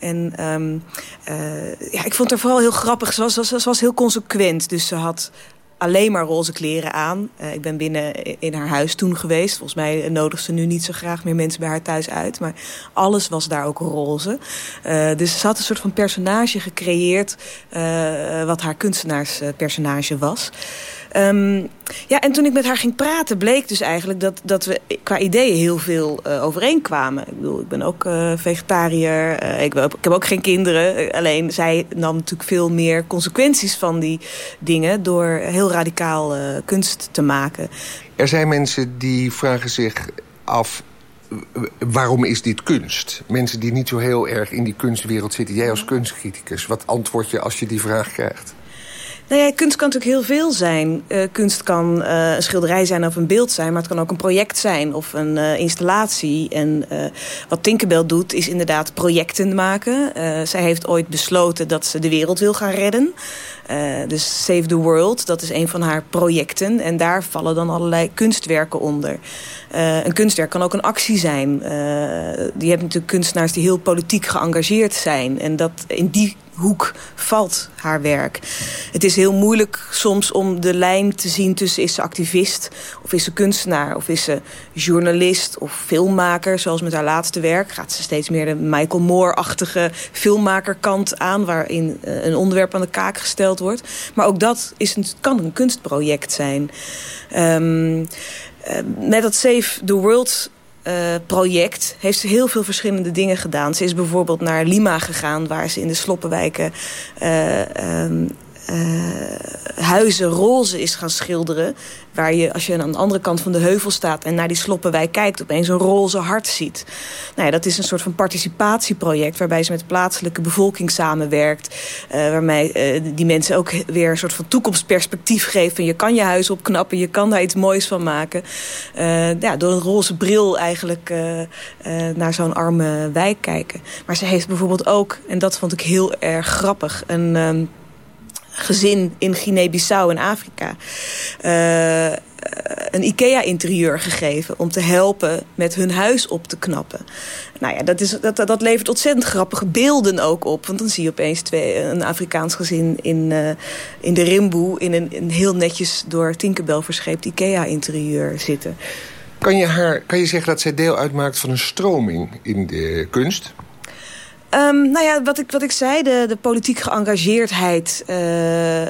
En ehm, eh, ja, ik vond haar vooral heel grappig. Ze was, heel consequent. Dus ze had alleen maar roze kleren aan. Eh, ik ben binnen in haar huis toen geweest. Volgens mij nodigt ze nu niet zo graag meer mensen bij haar thuis uit. Maar alles was daar ook roze. Eh, dus ze had een soort van personage gecreëerd... wat haar kunstenaarspersonage was. Ehm, ja, en toen ik met haar ging praten, bleek dus eigenlijk dat, dat we qua ideeën heel veel uh, overeenkwamen. Ik bedoel, ik ben ook uh, vegetariër, uh, ik, ik, heb ook geen kinderen. Alleen zij nam natuurlijk veel meer consequenties van die dingen door heel radicaal kunst te maken. Er zijn mensen die vragen zich af waarom is dit kunst? Mensen die niet zo heel erg in die kunstwereld zitten. Jij als kunstcriticus, wat antwoord je als je die vraag krijgt? Nou ja, kunst kan natuurlijk heel veel zijn. Uh, kunst kan uh, een schilderij zijn of een beeld zijn... maar het kan ook een project zijn of een uh, installatie. En wat Tinkerbell doet, is inderdaad projecten maken. zij heeft ooit besloten dat ze de wereld wil gaan redden. dus Save the World, dat is een van haar projecten. En daar vallen dan allerlei kunstwerken onder. een kunstwerk kan ook een actie zijn. je hebt natuurlijk kunstenaars die heel politiek geëngageerd zijn. En dat in die hoek valt haar werk. Het is heel moeilijk soms om de lijn te zien tussen is ze activist... of is ze kunstenaar, of is ze journalist of filmmaker. Zoals met haar laatste werk gaat ze steeds meer de Michael Moore-achtige filmmakerkant aan... waarin eh, een onderwerp aan de kaak gesteld wordt. Maar ook dat is een, kan een kunstproject zijn. Um, met dat Save the World uh, project heeft ze heel veel verschillende dingen gedaan. Ze is bijvoorbeeld naar Lima gegaan... waar ze in de sloppenwijken um, uh, huizen roze is gaan schilderen. Waar je, als je aan de andere kant van de heuvel staat... en naar die sloppenwijk kijkt, opeens een roze hart ziet. Nou ja, dat is een soort van participatieproject... waarbij ze met de plaatselijke bevolking samenwerkt. Uh, waarmee uh, die mensen ook weer een soort van toekomstperspectief geven. Je kan je huis opknappen, je kan daar iets moois van maken. Ja, door een roze bril eigenlijk naar zo'n arme wijk kijken. Maar ze heeft bijvoorbeeld ook, en dat vond ik heel erg grappig... een... Um, gezin in Guinea-Bissau in Afrika... Uh, een IKEA-interieur gegeven om te helpen met hun huis op te knappen. Nou ja, dat, is, dat, dat levert ontzettend grappige beelden ook op. Want dan zie je opeens twee, een Afrikaans gezin in, uh, in de Rimboe... in een, een heel netjes door Tinkerbell verscheept IKEA-interieur zitten. Kan je, haar, kan je zeggen dat zij deel uitmaakt van een stroming in de kunst? Um, nou ja, wat ik, wat ik zei, de, de politiek geëngageerdheid... Uh, uh,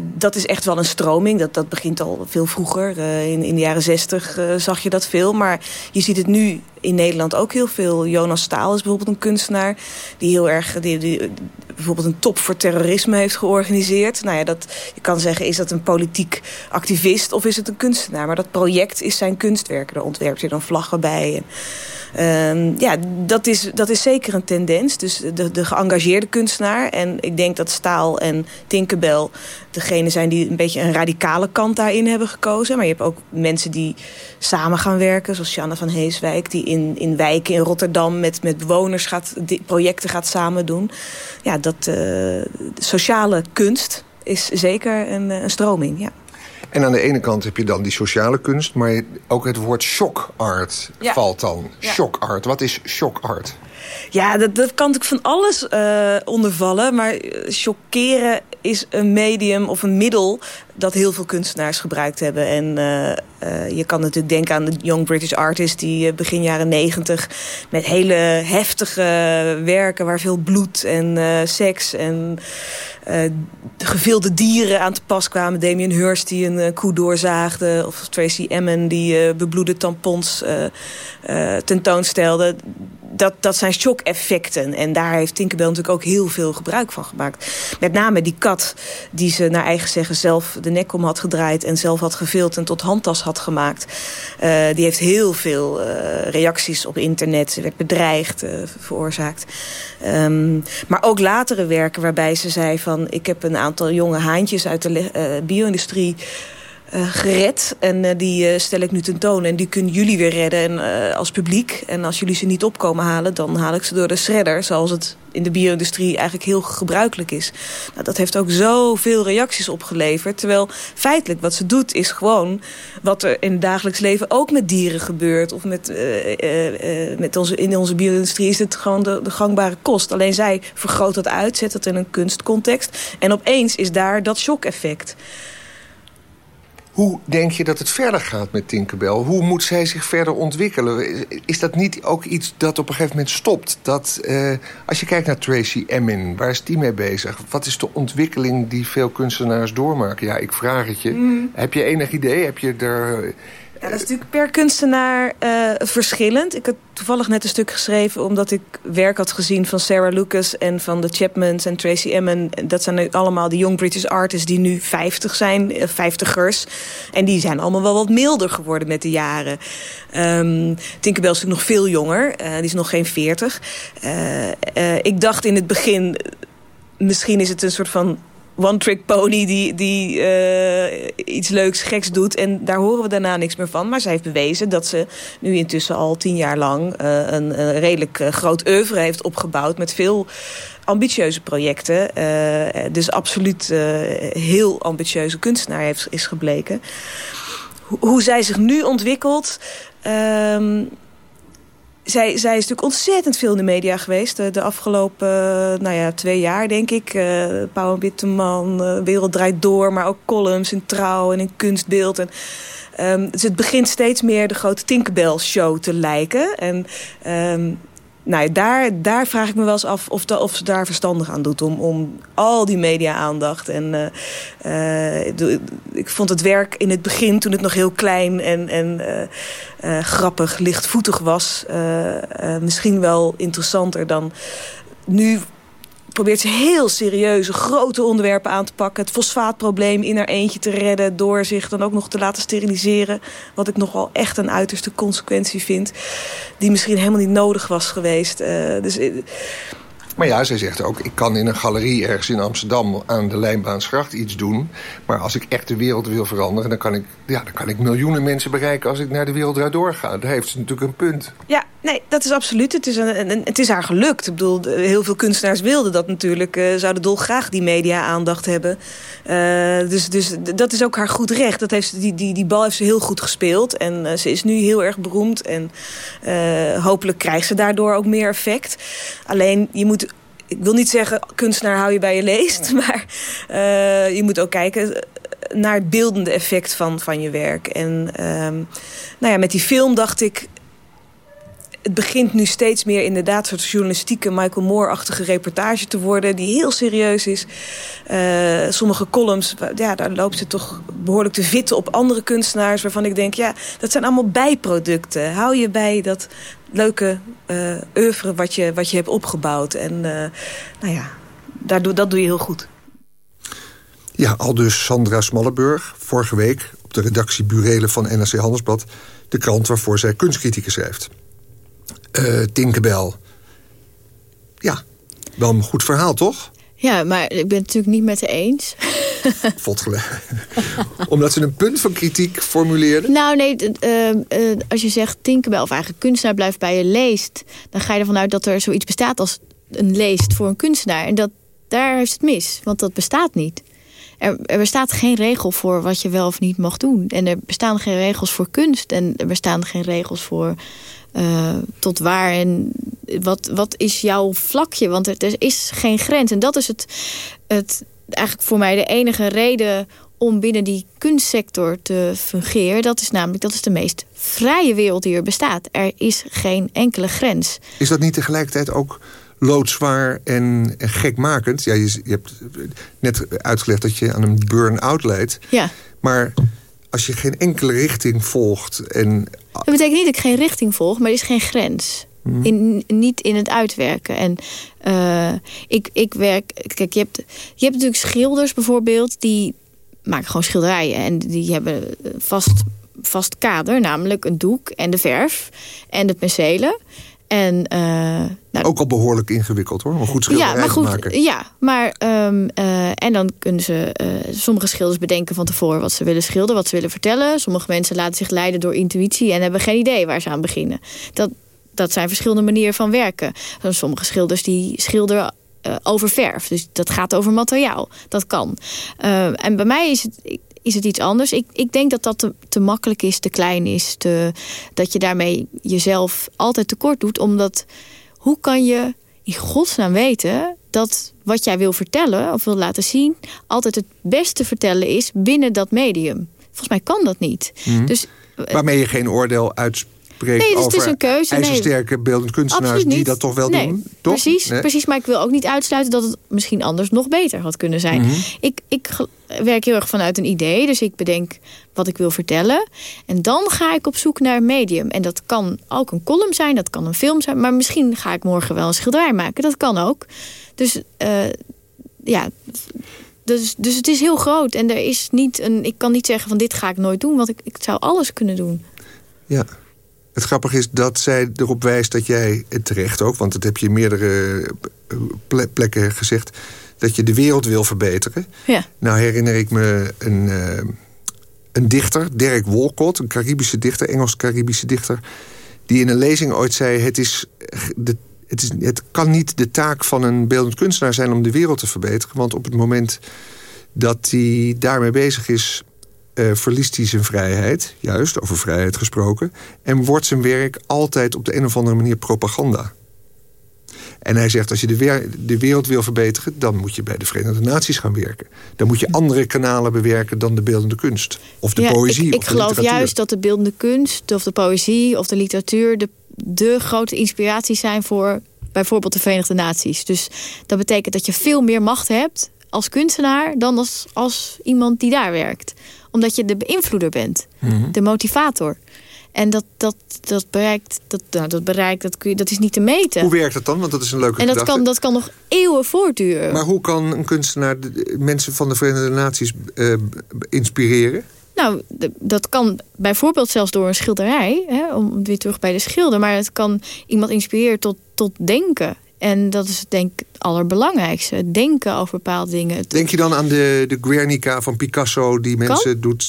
dat is echt wel een stroming. Dat, dat begint al veel vroeger. Uh, in, in de jaren zestig zag je dat veel. Maar je ziet het nu in Nederland ook heel veel. Jonas Staal is bijvoorbeeld een kunstenaar... die heel erg die, die, bijvoorbeeld een top voor terrorisme heeft georganiseerd. Nou ja, dat, je kan zeggen, is dat een politiek activist of is het een kunstenaar? Maar dat project is zijn kunstwerk. Daar ontwerpt hij dan vlaggen bij... En, Um, ja, dat is, dat is zeker een tendens. Dus de, de geëngageerde kunstenaar. En ik denk dat Staal en Tinkerbell degene zijn die een beetje een radicale kant daarin hebben gekozen. Maar je hebt ook mensen die samen gaan werken. Zoals Janne van Heeswijk. Die in, in wijken in Rotterdam met, met bewoners gaat, projecten gaat samen doen. Ja, dat uh, sociale kunst is zeker een, een stroming, ja. En aan de ene kant heb je dan die sociale kunst... maar ook het woord shock art ja. valt dan. Ja. Shock art. Wat is shock art? Ja, dat, dat kan natuurlijk van alles uh, ondervallen. Maar chockeren is een medium of een middel dat heel veel kunstenaars gebruikt hebben. En uh, je kan natuurlijk denken aan de Young British Artist... die begin jaren negentig met hele heftige werken... waar veel bloed en seks en gevilde dieren aan te pas kwamen. Damien Hirst die een koe doorzaagde. Of Tracy Emin die bebloede tampons tentoonstelde dat, dat zijn shock-effecten. En daar heeft Tinkerbell natuurlijk ook heel veel gebruik van gemaakt. Met name die kat die ze naar eigen zeggen zelf de nek om had gedraaid... en zelf had gevild en tot handtas had gemaakt. Uh, die heeft heel veel uh, reacties op internet. Ze werd bedreigd, uh, veroorzaakt. Um, maar ook latere werken waarbij ze zei van... ik heb een aantal jonge haantjes uit de bio-industrie uh, gered. En uh, die uh, stel ik nu tentoon. En die kunnen jullie weer redden en, als publiek. En als jullie ze niet opkomen halen, dan haal ik ze door de shredder. Zoals het in de bio-industrie eigenlijk heel gebruikelijk is. Nou, dat heeft ook zoveel reacties opgeleverd. Terwijl feitelijk wat ze doet is gewoon wat er in het dagelijks leven ook met dieren gebeurt. Of met, met onze, in onze bio-industrie is het gewoon de, de gangbare kost. Alleen zij vergroot dat uit, zet dat in een kunstcontext. En opeens is daar dat shock-effect. Hoe denk je dat het verder gaat met Tinkerbell? Hoe moet zij zich verder ontwikkelen? Is dat niet ook iets dat op een gegeven moment stopt? Dat, uh, als je kijkt naar Tracy Emin, waar is die mee bezig? Wat is de ontwikkeling die veel kunstenaars doormaken? Ja, ik vraag het je. Mm. Heb je enig idee? Heb je er ja, dat is natuurlijk per kunstenaar uh, verschillend. Ik had toevallig net een stuk geschreven... omdat ik werk had gezien van Sarah Lucas en van de Chapmans en Tracy Emin. Dat zijn allemaal de young British artists die nu 50 zijn, uh, vijftigers. En die zijn allemaal wel wat milder geworden met de jaren. Um, Tinkerbell is natuurlijk nog veel jonger. Uh, die is nog geen 40. ik dacht in het begin... Misschien is het een soort van one-trick pony die, die uh, iets leuks, geks doet. En daar horen we daarna niks meer van. Maar zij heeft bewezen dat ze nu intussen al tien jaar lang... Uh, een, een, redelijk uh, groot oeuvre heeft opgebouwd met veel ambitieuze projecten. dus absoluut heel ambitieuze kunstenaar heeft, is gebleken. Ho hoe zij zich nu ontwikkelt... Ehm, zij, zij is natuurlijk ontzettend veel in de media geweest. De, de afgelopen uh, nou ja, twee jaar, denk ik. Uh, Pauw Witteman, Wereld Draait Door. Maar ook columns in Trouw en in Kunstbeeld. En, um, dus het begint steeds meer de grote Tinkerbell-show te lijken. En um, nou, daar, daar vraag ik me wel eens af of, of ze daar verstandig aan doet. Om, om al die media-aandacht. En uh, uh, ik vond het werk in het begin, toen het nog heel klein en, en uh, grappig, lichtvoetig was... misschien wel interessanter dan nu probeert ze heel serieuze, grote onderwerpen aan te pakken. Het fosfaatprobleem in haar eentje te redden... door zich dan ook nog te laten steriliseren. Wat ik nogal echt een uiterste consequentie vind. Die misschien helemaal niet nodig was geweest. Uh, dus... Maar ja, zij zegt ook, ik kan in een galerie ergens in Amsterdam aan de Lijnbaansgracht iets doen. Maar als ik echt de wereld wil veranderen, dan kan ik, ja, dan kan ik miljoenen mensen bereiken als ik naar de wereld daardoor ga. Daar heeft ze natuurlijk een punt. Ja, nee, dat is absoluut. Het is, een, het is haar gelukt. Ik bedoel, heel veel kunstenaars wilden dat natuurlijk. Uh, zouden dolgraag die media-aandacht hebben. Uh, dus, dus dat is ook haar goed recht. Dat heeft, die, die, die bal heeft ze heel goed gespeeld. En uh, ze is nu heel erg beroemd. En hopelijk krijgt ze daardoor ook meer effect. Alleen, je moet ik wil niet zeggen, kunstenaar hou je bij je leest. Maar uh, je moet ook kijken naar het beeldende effect van, van je werk. En um, nou ja, met die film dacht ik het begint nu steeds meer inderdaad soort journalistieke Michael Moore-achtige reportage te worden. Die heel serieus is. Uh, sommige columns, ja, daar loopt ze toch behoorlijk te vitten op andere kunstenaars. Waarvan ik denk, ja, dat zijn allemaal bijproducten. Hou je bij dat leuke uh, oeuvre wat je, wat je hebt opgebouwd. En uh, nou ja, daar doe, dat doe je heel goed. Ja, al dus Sandra Smallenburg, vorige week op de redactie Burelen van NRC Handelsblad... de krant waarvoor zij kunstkritieken schrijft uh, Tinkerbell. Ja, wel een goed verhaal, toch? Ja, maar ik ben het natuurlijk niet met ze eens. Omdat ze een punt van kritiek formuleerden? Nou nee, uh, uh, als je zegt Tinkerbell of eigenlijk kunstenaar blijft bij je leest... dan ga je ervan uit dat er zoiets bestaat als een leest voor een kunstenaar. En dat, daar is het mis, want dat bestaat niet. Er, bestaat geen regel voor wat je wel of niet mag doen. En er bestaan geen regels voor kunst. En er bestaan geen regels voor uh, tot waar en wat, wat is jouw vlakje? Want er, er, is geen grens. En dat is het, het eigenlijk voor mij de enige reden om binnen die kunstsector te fungeren. Dat is namelijk dat is de meest vrije wereld die er bestaat. Er is geen enkele grens. Is dat niet tegelijkertijd ook loodzwaar en, en gekmakend? Ja, je, je hebt net uitgelegd dat je aan een burn-out leidt. Ja. Maar als je geen enkele richting volgt... En... Dat betekent niet dat ik geen richting volg, maar er is geen grens. Hmm. In, niet in het uitwerken. En uh, ik, ik werk... Kijk, je hebt, je hebt natuurlijk schilders bijvoorbeeld... die maken gewoon schilderijen. En die hebben vast, vast kader, namelijk een doek en de verf en de penselen. En, uh, nou, ook al behoorlijk ingewikkeld hoor, om goed schilderij ja, maar goed, te maken. Ja, maar um, uh, en dan kunnen ze uh, sommige schilders bedenken van tevoren wat ze willen schilderen, wat ze willen vertellen. Sommige mensen laten zich leiden door intuïtie en hebben geen idee waar ze aan beginnen. Dat, dat zijn verschillende manieren van werken. Sommige schilders die schilderen over verf, dus dat gaat over materiaal. Dat kan. en bij mij is het, is het iets anders. Ik, ik denk dat dat te, te makkelijk is, te klein is. Te, dat je daarmee jezelf altijd tekort doet. Omdat, hoe kan je in godsnaam weten dat wat jij wil vertellen of wil laten zien... altijd het beste vertellen is binnen dat medium Volgens mij kan dat niet. Mhm. Dus, Waarmee je geen oordeel uitspreekt Nee, dus het is een keuze, nee. ijzersterke beeldend kunstenaars die dat toch wel Nee, doen. Toch? Precies, Nee? precies, maar ik wil ook niet uitsluiten dat het misschien anders nog beter had kunnen zijn. Mhm. ik, ik werk heel erg vanuit een idee, dus ik bedenk wat ik wil vertellen. En dan ga ik op zoek naar een medium. En dat kan ook een column zijn, dat kan een film zijn, maar misschien ga ik morgen wel een schilderij maken. Dat kan ook. Dus eh, ja. Dus, dus het is heel groot en er is niet een. Ik kan niet zeggen van dit ga ik nooit doen, want ik, ik zou alles kunnen doen. Ja. Het grappige is dat zij erop wijst dat jij, en terecht ook... want dat heb je in meerdere eh, ple- plekken gezegd... dat je de wereld wil verbeteren. Ja. Nou herinner ik me een, eh, een dichter, Derek Walcott... een Caribische dichter, Engels-Caribische dichter... die in een lezing ooit zei... Het, is de, het, is, het kan niet de taak van een beeldend kunstenaar zijn... om de wereld te verbeteren. Want op het moment dat hij daarmee bezig is... eh, verliest hij zijn vrijheid, juist, over vrijheid gesproken... en wordt zijn werk altijd op de een of andere manier propaganda. En hij zegt, als je de, wer- de wereld wil verbeteren... dan moet je bij de Verenigde Naties gaan werken. Dan moet je andere kanalen bewerken dan de beeldende kunst. Of de Ja, poëzie, Ik, ik of de geloof literatuur. juist dat de beeldende kunst of de poëzie of de literatuur de, de grote inspiratie zijn voor bijvoorbeeld de Verenigde Naties. Dus dat betekent dat je veel meer macht hebt als kunstenaar dan als, als iemand die daar werkt. Omdat je de beïnvloeder bent, Mhm. de motivator. En dat, dat, dat bereikt, dat, nou, dat bereikt, dat, kun je, dat is niet te meten. Hoe werkt dat dan? Want dat is een leuke en dat gedachte. kan, dat kan nog eeuwen voortduren. Maar hoe kan een kunstenaar de- mensen van de Verenigde Naties eh, inspireren? Nou, dat kan bijvoorbeeld zelfs door een schilderij, hè, om weer terug bij de schilder. Maar het kan iemand inspireren tot, tot denken. En dat is denk ik het allerbelangrijkste. Het denken over bepaalde dingen. Denk je dan aan de, de Guernica van Picasso die mensen doet...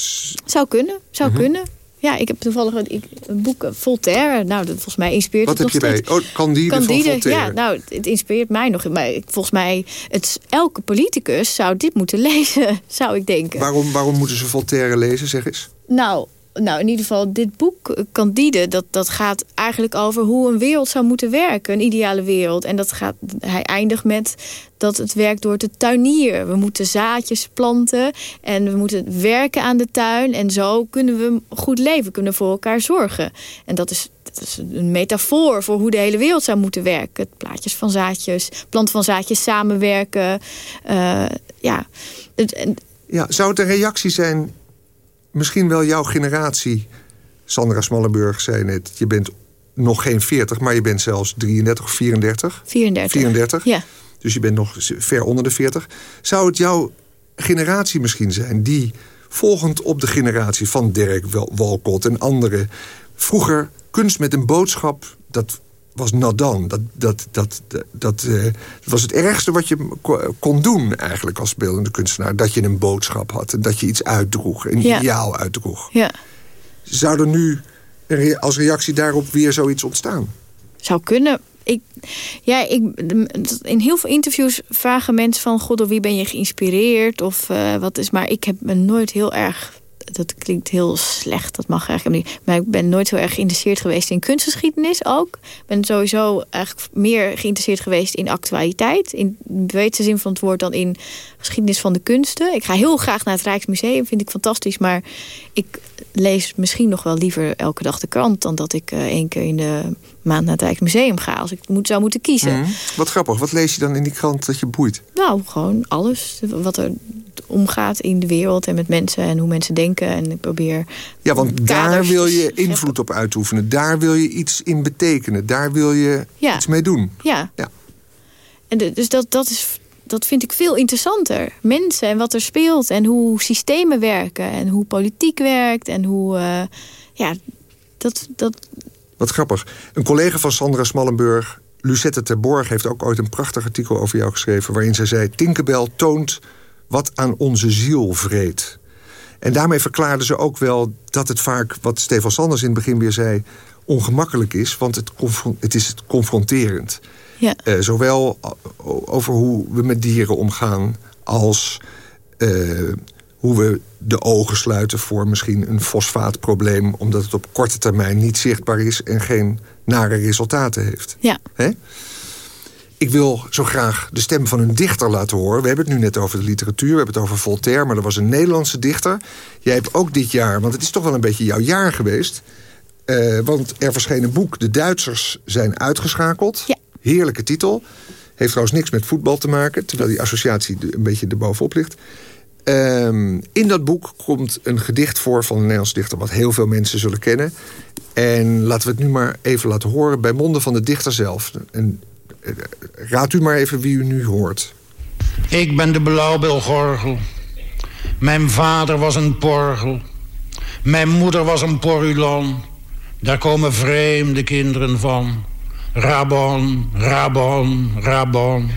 zou kunnen, zou Mhm. kunnen. Ja, ik heb toevallig een, boek eh, Voltaire. Nou, dat volgens mij inspireert Wat het heb je bij? Oh, Candide, van Voltaire. ja, nou, het inspireert mij nog. Maar volgens mij, het, elke politicus zou dit moeten lezen, zou ik denken. Waarom, waarom moeten ze Voltaire lezen, zeg eens? Nou, nou, in ieder geval, dit boek, eh, Candide, dat, dat gaat eigenlijk over hoe een wereld zou moeten werken. Een ideale wereld. En dat gaat, hij eindigt met dat het werkt door te tuinieren. We moeten zaadjes planten en we moeten werken aan de tuin. En zo kunnen we goed leven, kunnen voor elkaar zorgen. En dat is, een metafoor voor hoe de hele wereld zou moeten werken. Plaatjes van zaadjes, planten van zaadjes, samenwerken. Eh, ja, Het- Ja, zou het een reactie zijn, misschien wel jouw generatie... Sandra Smallenburg zei net, je bent nog geen 40, maar je bent zelfs 33 of 34. 34. 34. Ja. Dus je bent nog ver onder de 40. Zou het jouw generatie misschien zijn die, volgend op de generatie van Dirk Walcott en anderen, vroeger kunst met een boodschap, dat was nadan. Dat, dat, dat, dat, dat, eh, dat was het ergste wat je ko- kon doen eigenlijk als beeldende kunstenaar. Dat je een boodschap had en dat je iets uitdroeg, een Ja. ideaal uitdroeg. ja. Zou er nu als reactie daarop weer zoiets ontstaan? Zou kunnen. Ik, ja, ik, in heel veel interviews vragen mensen van... God, door wie ben je geïnspireerd? Of eh, wat is... Maar ik heb me nooit heel erg... Dat klinkt heel slecht, dat mag eigenlijk niet. Maar ik ben nooit heel erg geïnteresseerd geweest in kunstgeschiedenis ook. Ik ben sowieso eigenlijk meer geïnteresseerd geweest in actualiteit. In de zin van het woord dan in geschiedenis van de kunsten. Ik ga heel graag naar het Rijksmuseum, vind ik fantastisch. Maar ik lees misschien nog wel liever elke dag de krant... dan dat ik eh, één keer in de maand naar het Rijksmuseum ga. Als ik moet, zou moeten kiezen. Mhm. Wat grappig, wat lees je dan in die krant dat je boeit? Nou, gewoon alles wat er omgaat in de wereld en met mensen en hoe mensen denken. En ik probeer. Ja, want daar wil je invloed op uitoefenen. Daar wil je iets in betekenen. Daar wil je Ja. iets mee doen. Ja. Ja. En de- dus dat, dat, is, dat vind ik veel interessanter. Mensen en wat er speelt en hoe systemen werken en hoe politiek werkt en hoe. eh, ja, dat, dat, Wat grappig. Een collega van Sandra Smallenburg, Lucette Terborg... heeft ook ooit een prachtig artikel over jou geschreven... waarin zij zei, Tinkerbell toont wat aan onze ziel vreet. En daarmee verklaarde ze ook wel dat het vaak... wat Stefan Sanders in het begin weer zei... ongemakkelijk is, want het, het is confronterend. Ja. Eh, zowel over hoe we met dieren omgaan... als eh, hoe we de ogen sluiten voor misschien een fosfaatprobleem... omdat het op korte termijn niet zichtbaar is... en geen nare resultaten heeft. ja. Hè? ik wil zo graag de stem van een dichter laten horen. We hebben het nu net over de literatuur, we hebben het over Voltaire... maar er was een Nederlandse dichter. Jij hebt ook dit jaar, want het is toch wel een beetje jouw jaar geweest... Uh, want er verscheen een boek, De Duitsers zijn uitgeschakeld. Ja. Heerlijke titel. Heeft trouwens niks met voetbal te maken... terwijl die associatie een beetje erbovenop ligt. Um, in dat boek komt een gedicht voor van een Nederlands dichter... wat heel veel mensen zullen kennen. En laten we het nu maar even laten horen bij monden van de dichter zelf. En raad u maar even wie u nu hoort. Ik ben de blauwbilgorgel. Mijn vader was een porgel. Mijn moeder was een porulan. Daar komen vreemde kinderen van. Rabon, Rabon, Rabon.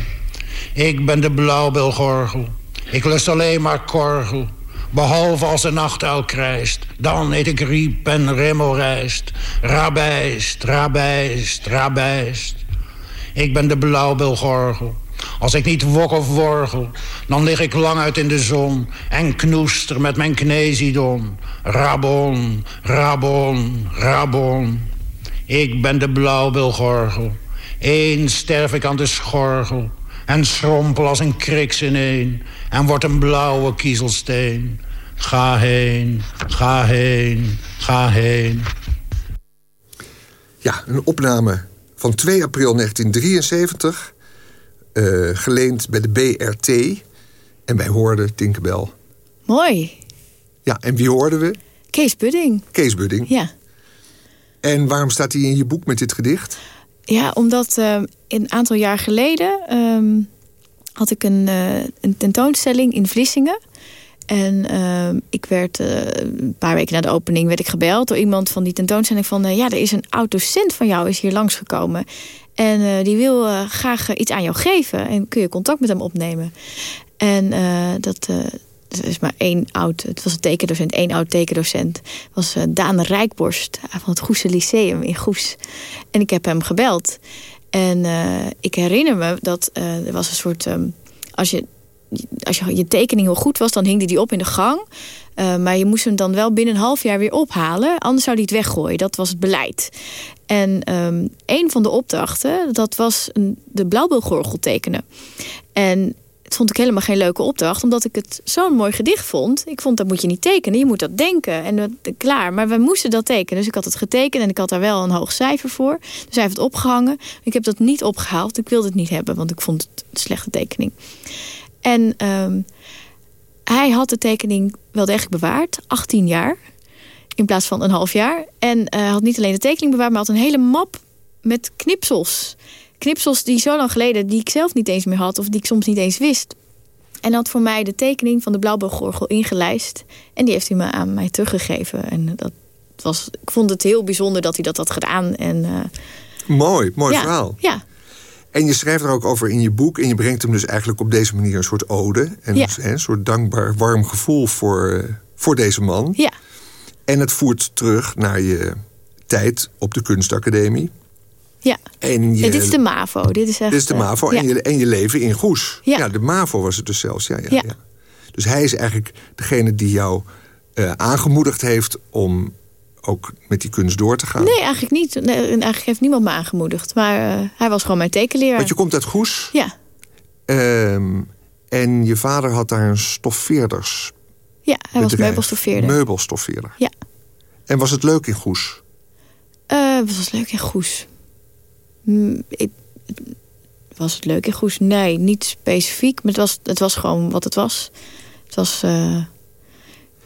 Ik ben de blauwbilgorgel. Ik lust alleen maar korgel. Behalve als de nachtuil krijst. Dan eet ik riep en remmelrijst. Rabijst, rabijst, rabijst. Ik ben de blauwbilgorgel. Als ik niet wok of worgel, dan lig ik lang uit in de zon... en knoester met mijn knesidon. Rabon, rabon, rabon. Ik ben de blauwbilgorgel. Eens sterf ik aan de schorgel... en schrompel als een kriks ineen... en word een blauwe kiezelsteen. Ga heen, ga heen, ga heen. Ja, een opname van 2 april 1973... Uh, geleend bij de BRT. En wij hoorden Tinkerbell. Mooi. Ja, en wie hoorden we? Kees Budding. Kees Budding. Ja. En waarom staat hij in je boek met dit gedicht? Ja, omdat uh, een aantal jaar geleden... Uh, had ik een, uh, een tentoonstelling in Vlissingen... En uh, ik werd uh, een paar weken na de opening werd ik gebeld door iemand van die tentoonstelling van uh, ja, er is een oud docent van jou is hier langsgekomen. En die wil graag iets aan jou geven. En kun je contact met hem opnemen. En dat, dat is maar één oud, het was een tekendocent, één oud tekendocent. was Daan Rijkborst van het Goese Lyceum in Goes. En ik heb hem gebeld. En ik herinner me dat er was een soort, um, als je als je, je tekening heel goed was, dan hing die, die op in de gang. Uh, maar je moest hem dan wel binnen een half jaar weer ophalen. Anders zou hij het weggooien. Dat was het beleid. En um, een van de opdrachten, dat was een, de blauwbilgorgel tekenen. En vond ik helemaal geen leuke opdracht. Omdat ik het zo'n mooi gedicht vond. Ik vond, dat moet je niet tekenen. Je moet dat denken. En dat, klaar. Maar we moesten dat tekenen. Dus ik had het getekend. En ik had daar wel een hoog cijfer voor. Dus hij heeft het opgehangen. Ik heb dat niet opgehaald. Ik wilde het niet hebben. Want ik vond het een slechte tekening. En um, hij had de tekening wel degelijk bewaard, 18 jaar. In plaats van een half jaar. En uh, had niet alleen de tekening bewaard, maar had een hele map met knipsels. Knipsels die zo lang geleden, die ik zelf niet eens meer had... of die ik soms niet eens wist. En had voor mij de tekening van de blauwboogorgel ingelijst. En die heeft hij me aan mij teruggegeven. En dat was, ik vond het heel bijzonder dat hij dat had gedaan. En, uh, mooi, mooi ja, verhaal. Ja, en je schrijft er ook over in je boek. En je brengt hem dus eigenlijk op deze manier een soort ode. En ja. dus, hè, een soort dankbaar, warm gevoel voor, uh, voor deze man. Ja. En het voert terug naar je tijd op de kunstacademie. Ja. En je, ja, dit is de MAVO. Dit is, echt, dit is de MAVO. Uh, en, ja. je, en je leven in Goes. Ja. de MAVO was het dus zelfs. Ja, ja. Dus hij is eigenlijk degene die jou uh, aangemoedigd heeft... om ook met die kunst door te gaan. Nee, eigenlijk niet. Nee, eigenlijk heeft niemand me aangemoedigd. Maar uh, hij was gewoon mijn tekenleraar. Want je komt uit Goes. Ja. Um, en je vader had daar een stoffeerders. Ja, hij was meubelstoffeerder. Meubelstoffeerder. Ja. En was het leuk in Goes? Uh, was het leuk in Goes? Mm, ik, was het leuk in Goes? Nee, niet specifiek. Maar het was, het was gewoon wat het was. Het was... Uh,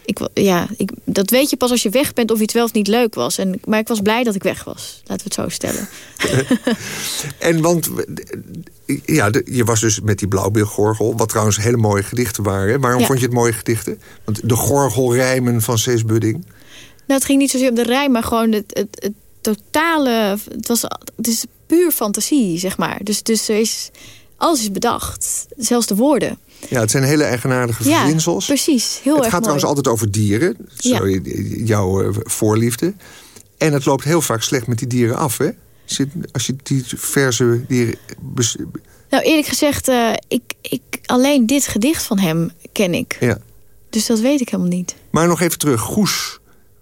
ik, ja, ik, dat weet je pas als je weg bent of iets wel of niet leuk was. En, maar ik was blij dat ik weg was. Laten we het zo stellen. en want, ja, de, je was dus met die blauwbeelgorgel... wat trouwens hele mooie gedichten waren. Waarom Ja. vond je het mooie gedichten? Want de gorgelrijmen van Cees Budding. Nou, het ging niet zozeer om de rij, maar gewoon het, het, het totale... Het, was, het is puur fantasie, zeg maar. Dus, dus er is, alles is bedacht. Zelfs de woorden. Ja, het zijn hele eigenaardige Ja, verzinsels. precies. Heel het erg gaat mooi. trouwens altijd over dieren. Ja. Jouw eh, voorliefde. En het loopt heel vaak slecht met die dieren af, hè? Als je, die verse dieren... Nou, eerlijk gezegd, eh, ik, ik, alleen dit gedicht van hem ken ik. Ja. Dus dat weet ik helemaal niet. Maar nog even terug. Goes,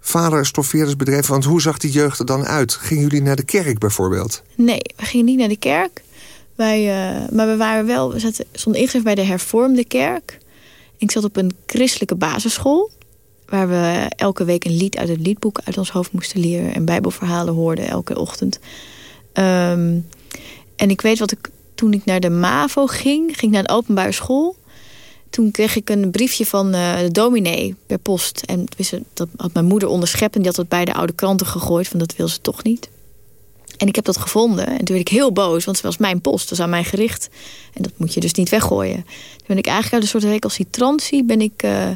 vader stoffeerdersbedrijf. Want hoe zag die jeugd er dan uit? Gingen jullie naar de kerk bijvoorbeeld? Nee, we gingen niet naar de kerk. Wij, eh, maar we waren wel, we zaten, stonden ingeschreven bij de hervormde kerk. Ik zat op een christelijke basisschool. Waar we elke week een lied uit het liedboek uit ons hoofd moesten leren. En bijbelverhalen hoorden elke ochtend. Ehm, en ik weet wat ik toen ik naar de MAVO ging, ging naar de openbare school. Toen kreeg ik een briefje van uh, de dominee per post. En dat had mijn moeder onderschept en die had het bij de oude kranten gegooid. Van dat wil ze toch niet. En ik heb dat gevonden. En toen werd ik heel boos, want het was mijn post. Dat was aan mij gericht. En dat moet je dus niet weggooien. Toen ben ik eigenlijk uit een soort recalcitrantie... ben ik uh,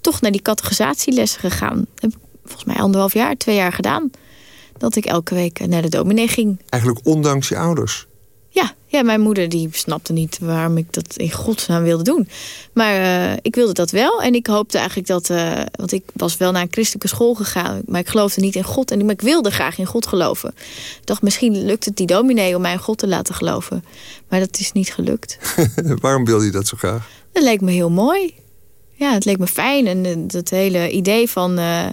toch naar die categorisatielessen gegaan. Dat heb ik volgens mij anderhalf jaar, twee jaar gedaan. Dat ik elke week naar de dominee ging. Eigenlijk ondanks je ouders? Ja, ja, mijn moeder die snapte niet waarom ik dat in godsnaam wilde doen. Maar uh, ik wilde dat wel. En ik hoopte eigenlijk dat... Uh, want ik was wel naar een christelijke school gegaan. Maar ik geloofde niet in God. En ik wilde graag in God geloven. Ik dacht, misschien lukt het die dominee om mij in God te laten geloven. Maar dat is niet gelukt. waarom wilde je dat zo graag? Dat leek me heel mooi ja, het leek me fijn. En het hele idee van uh,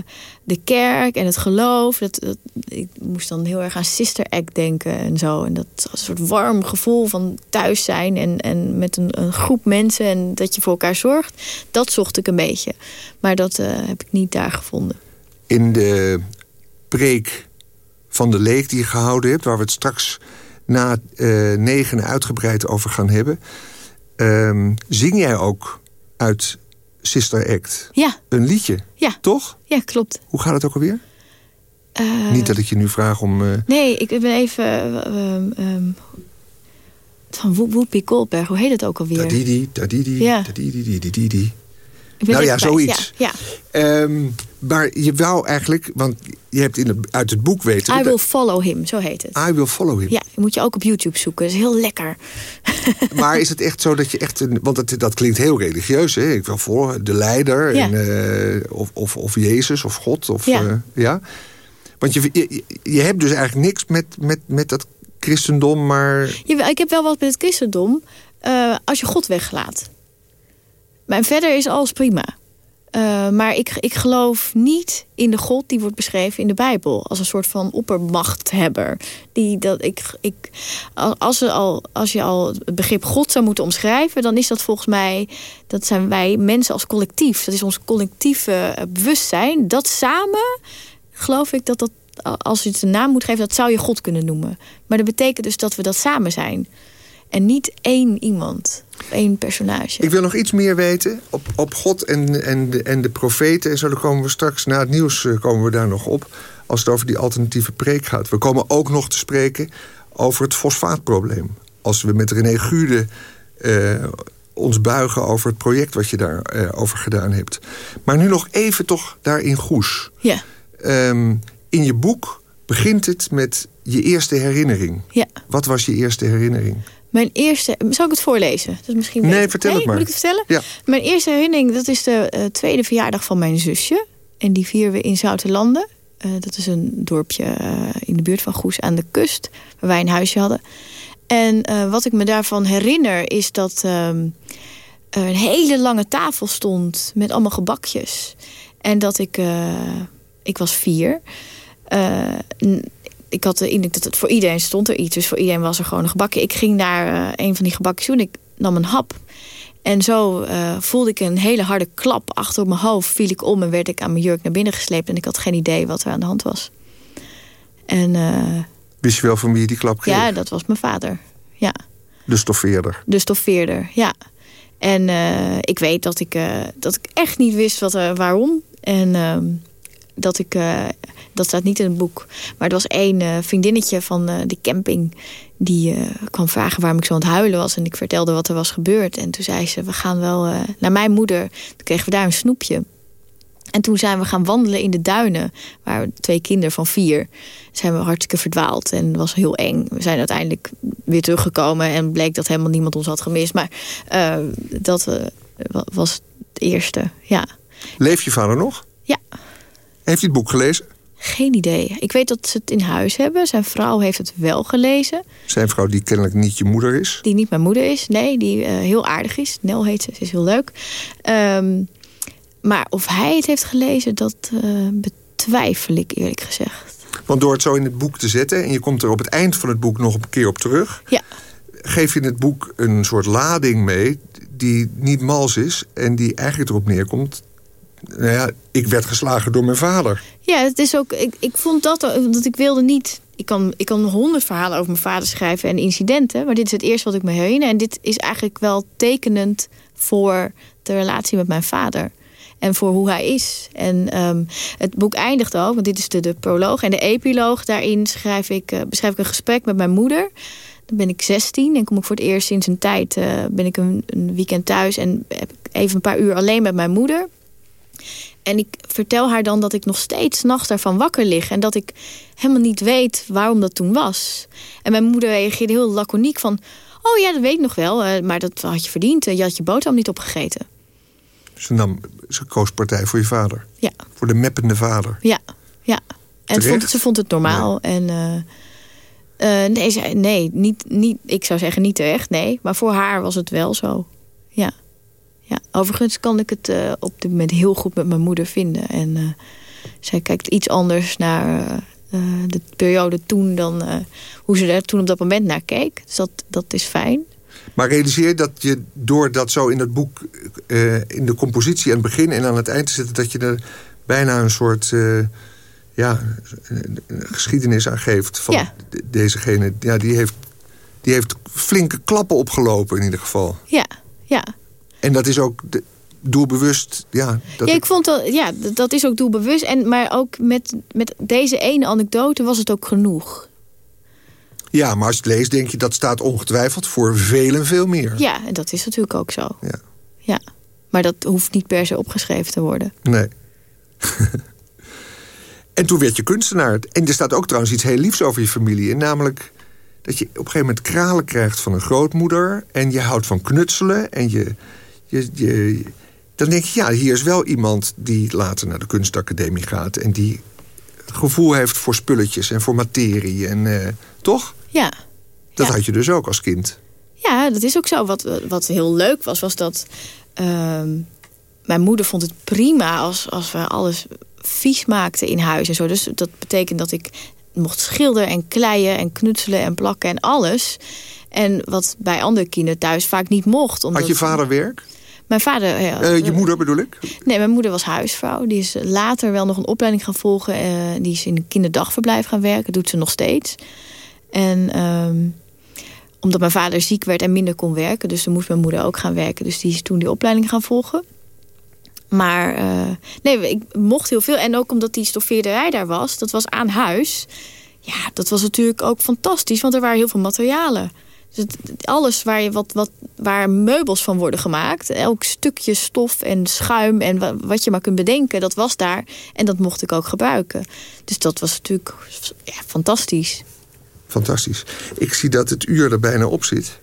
de kerk en het geloof. Dat, dat, ik moest dan heel erg aan Sister Act denken en zo. En dat soort warm gevoel van thuis zijn. En, en met een, een groep mensen en dat je voor elkaar zorgt. Dat zocht ik een beetje. Maar dat uh, heb ik niet daar gevonden. In de preek van de leek die je gehouden hebt... waar we het straks na uh, negen uitgebreid over gaan hebben... Um, zing jij ook uit Sister Act. Ja. Een liedje. Ja. Toch? Ja, klopt. Hoe gaat het ook alweer? Uh, Niet dat ik je nu vraag om... Uh... Nee, ik ben even... Uh, um, van Whoopi Goldberg, hoe heet het ook alweer? Dadidi, dadidi, ja. dadidi, dadidi. Nou ja, zoiets. Ja, ja. Um, maar je wou eigenlijk, want je hebt in de, uit het boek weten... I Will Follow Him, zo heet het. I Will Follow Him. Ja, moet je ook op YouTube zoeken. Dat is heel lekker. maar is het echt zo dat je echt... Want dat, dat klinkt heel religieus, hè? Ik wil voor de leider, ja. en, uh, of, of, of Jezus, of God. Of, ja. Uh, ja? Want je, je, je hebt dus eigenlijk niks met, met, met dat christendom, maar... Ja, ik heb wel wat met het christendom. Uh, als je God weglaat. Maar verder is alles prima. Uh, maar ik, ik geloof niet in de God die wordt beschreven in de Bijbel. Als een soort van oppermachthebber. Die, dat ik, ik, als, al, als je al het begrip God zou moeten omschrijven... dan is dat volgens mij... dat zijn wij mensen als collectief. Dat is ons collectieve bewustzijn. Dat samen geloof ik dat dat... als je het een naam moet geven, dat zou je God kunnen noemen. Maar dat betekent dus dat we dat samen zijn. En niet één iemand, één personage. Ik wil nog iets meer weten op, op God en, en, de, en de profeten. En zo dan komen we straks na het nieuws uh, komen we daar nog op. Als het over die alternatieve preek gaat. We komen ook nog te spreken over het fosfaatprobleem. Als we met René Gude uh, ons buigen over het project wat je daarover uh, over gedaan hebt. Maar nu nog even toch daar in Goes. Ja. Um, in je boek begint het met je eerste herinnering. Ja. Wat was je eerste herinnering? Mijn eerste... Zal ik het voorlezen? Dat is misschien nee, vertel nee, het maar. Moet ik het vertellen? Ja. Mijn eerste herinnering, dat is de uh, tweede verjaardag van mijn zusje. En die vieren we in Zoutelanden. Uh, dat is een dorpje uh, in de buurt van Goes aan de kust. Waar wij een huisje hadden. En wat ik me daarvan herinner is dat um, er een hele lange tafel stond. Met allemaal gebakjes. En dat ik... ik was vier ik had de indruk dat het voor iedereen stond er iets. Dus voor iedereen was er gewoon een gebakje. Ik ging naar uh, een van die gebakjes toe en ik nam een hap. En zo uh, voelde ik een hele harde klap achter op mijn hoofd. Viel ik om en werd ik aan mijn jurk naar binnen gesleept. En ik had geen idee wat er aan de hand was. En, uh, Wist je wel van wie je die klap kreeg? Ja, dat was mijn vader. Ja. De stoffeerder? De stoffeerder, ja. En ik weet dat ik, dat ik echt niet wist wat, waarom. En ehm, dat ik dat staat niet in het boek. Maar er was één uh, vriendinnetje van uh, de camping... die uh, kwam vragen waarom ik zo aan het huilen was. En ik vertelde wat er was gebeurd. En toen zei ze, we gaan wel naar mijn moeder. Toen kregen we daar een snoepje. En toen zijn we gaan wandelen in de duinen. Waar twee kinderen van vier. Zijn we hartstikke verdwaald. En het was heel eng. We zijn uiteindelijk weer teruggekomen. En bleek dat helemaal niemand ons had gemist. Maar dat was het eerste, ja. Leeft je vader nog? Ja. Heeft hij het boek gelezen? Geen idee. Ik weet dat ze het in huis hebben. Zijn vrouw heeft het wel gelezen. Zijn vrouw die kennelijk niet je moeder is? Die niet mijn moeder is. Nee, die uh, heel aardig is. Nel heet ze. Ze is heel leuk. Um, maar of hij het heeft gelezen, dat uh, betwijfel ik eerlijk gezegd. Want door het zo in het boek te zetten... en je komt er op het eind van het boek nog een keer op terug... Ja. geef je in het boek een soort lading mee... die niet mals is en die eigenlijk erop neerkomt... nou ja, ik werd geslagen door mijn vader. Ja, het is ook. Ik, ik vond dat dat ik wilde niet. Ik kan, ik kan honderd verhalen over mijn vader schrijven en incidenten. Maar dit is het eerste wat ik me herinner. En dit is eigenlijk wel tekenend voor de relatie met mijn vader. En voor hoe hij is. En ehm, het boek eindigt ook, want dit is de, de proloog en de epiloog. Daarin schrijf ik, uh, beschrijf ik een gesprek met mijn moeder. Dan ben ik 16 en kom ik voor het eerst sinds een tijd... Uh, ben ik een, een weekend thuis en heb ik even een paar uur alleen met mijn moeder. En ik vertel haar dan dat ik nog steeds nachts daarvan wakker lig. En dat ik helemaal niet weet waarom dat toen was. En mijn moeder reageerde heel laconiek van... Oh ja, dat weet ik nog wel, uh, maar dat had je verdiend. Je had je boterham niet opgegeten. Ze, nam, ze koos partij voor je vader. Ja. Voor de meppende vader. Ja, ja. En vond, ze vond het normaal. Nee. En uh, uh, nee, ze, nee niet, niet, ik zou zeggen niet terecht, nee. Maar voor haar was het wel zo. Ja. Overigens kan ik het uh, op dit moment heel goed met mijn moeder vinden. En zij kijkt iets anders naar de periode toen dan hoe ze er toen op dat moment naar keek. Dus dat, dat is fijn. Maar realiseer dat je door dat zo in het boek... In de compositie aan het begin en aan het eind te zetten... dat je er bijna een soort ja, geschiedenis aan geeft van ja. dezegene. Ja, die heeft, die heeft flinke klappen opgelopen in ieder geval. Ja, ja. En dat is ook de, doelbewust... Ja, dat ja, ik vond dat, ja, dat is ook doelbewust. En, maar ook met, met deze ene anekdote was het ook genoeg. Ja, maar als je het leest, denk je dat staat ongetwijfeld voor veel en veel meer. Ja, en dat is natuurlijk ook zo. Ja. ja. Maar dat hoeft niet per se opgeschreven te worden. Nee. en toen werd je kunstenaar. En er staat ook trouwens iets heel liefs over je familie. En namelijk dat je op een gegeven moment kralen krijgt van een grootmoeder. En je houdt van knutselen. En je, je, je, dan denk je, ja, hier is wel iemand die later naar de kunstacademie gaat. En die gevoel heeft voor spulletjes en voor materie. En, uh, toch? Ja. Dat ja. had je dus ook als kind. Ja, dat is ook zo. Wat, wat heel leuk was, was dat... Uh, mijn moeder vond het prima als, als we alles vies maakten in huis en zo. Dus dat betekent dat ik mocht schilderen en kleien en knutselen en plakken en alles. En wat bij andere kinderen thuis vaak niet mocht. Omdat... Had je vader werk? Mijn vader... Ja, uh, je moeder bedoel ik? Nee, mijn moeder was huisvrouw. Die is later wel nog een opleiding gaan volgen. Uh, die is in een kinderdagverblijf gaan werken. Dat doet ze nog steeds. En um, omdat mijn vader ziek werd en minder kon werken... dus dan moest mijn moeder ook gaan werken. Dus die is toen die opleiding gaan volgen. Maar uh, nee, ik mocht heel veel. En ook omdat die stoffeerderij daar was, dat was aan huis. Ja, dat was natuurlijk ook fantastisch, want er waren heel veel materialen. Dus het, alles waar, je wat, wat, waar meubels van worden gemaakt... elk stukje stof en schuim en wat je maar kunt bedenken... dat was daar en dat mocht ik ook gebruiken. Dus dat was natuurlijk ja, fantastisch. Fantastisch. Ik zie dat het uur er bijna op zit.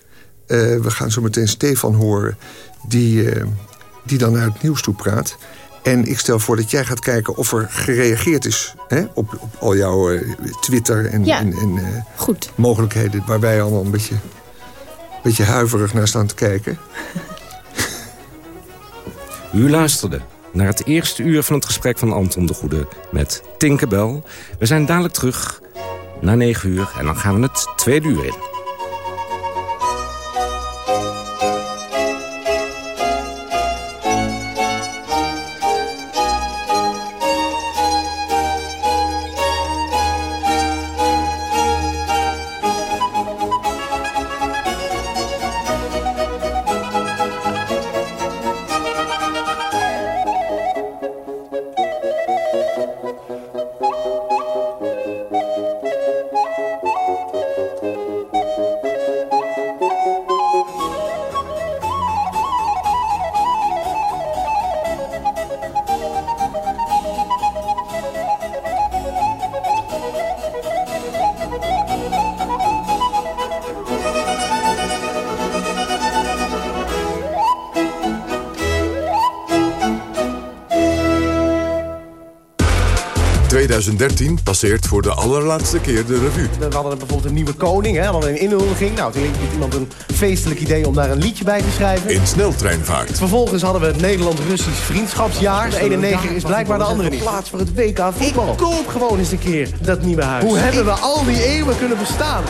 Uh, we gaan zo meteen Stefan horen... die, uh, die dan naar het nieuws toe praat... En ik stel voor dat jij gaat kijken of er gereageerd is hè, op, op al jouw uh, Twitter en, ja, en, en uh, goed. mogelijkheden... waar wij allemaal een beetje, beetje huiverig naar staan te kijken. U luisterde naar het eerste uur van het gesprek van Anton de Goede met Tinkerbell. We zijn dadelijk terug na 9 uur en dan gaan we het tweede uur in. Passeert voor de allerlaatste keer de revue. We hadden bijvoorbeeld een nieuwe koning, hè, we hadden een inhuldiging. Nou, toen had iemand een feestelijk idee om daar een liedje bij te schrijven. In sneltreinvaart. Vervolgens hadden we het Nederland-Russisch vriendschapsjaar. De ene neger is blijkbaar de andere niet. Plaats voor het WK voetbal. Ik koop gewoon eens een keer dat nieuwe huis. Hoe hebben we al die eeuwen kunnen bestaan?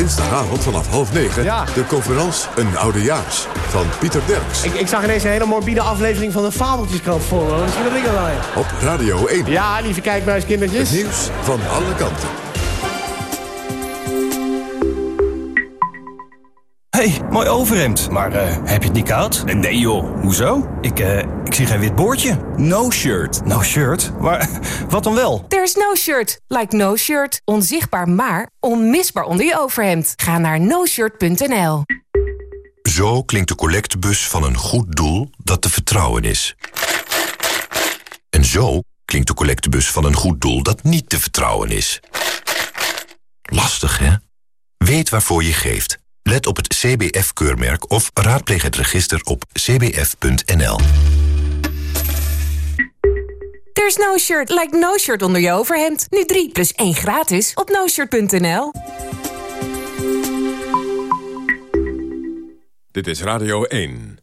Dinsdagavond vanaf half negen... de conferentie Een Oudejaars van Pieter Derks. Ik, ik zag ineens een hele morbide aflevering van de Fabeltjeskrant voor me. Misschien dat ik dat Op Radio 1. Ja, lieve kijkbuiskindertjes. Het nieuws van alle kanten. hey, mooi overhemd. Maar uh, heb je het niet koud? Nee joh, hoezo? Ik, uh, ik zie geen wit boordje. No shirt. No shirt? Maar wat dan wel? There's no shirt. Like no shirt. Onzichtbaar maar onmisbaar onder je overhemd. Ga naar noshirt.nl Zo klinkt de collectebus van een goed doel dat te vertrouwen is. En zo klinkt de collectebus van een goed doel dat niet te vertrouwen is. Lastig, hè? Weet waarvoor je geeft. Let op het CBF-keurmerk of raadpleeg het register op cbf.nl. There's no shirt like no shirt onder je overhemd. Nu 3 plus 1 gratis op noshirt.nl. Dit is Radio 1.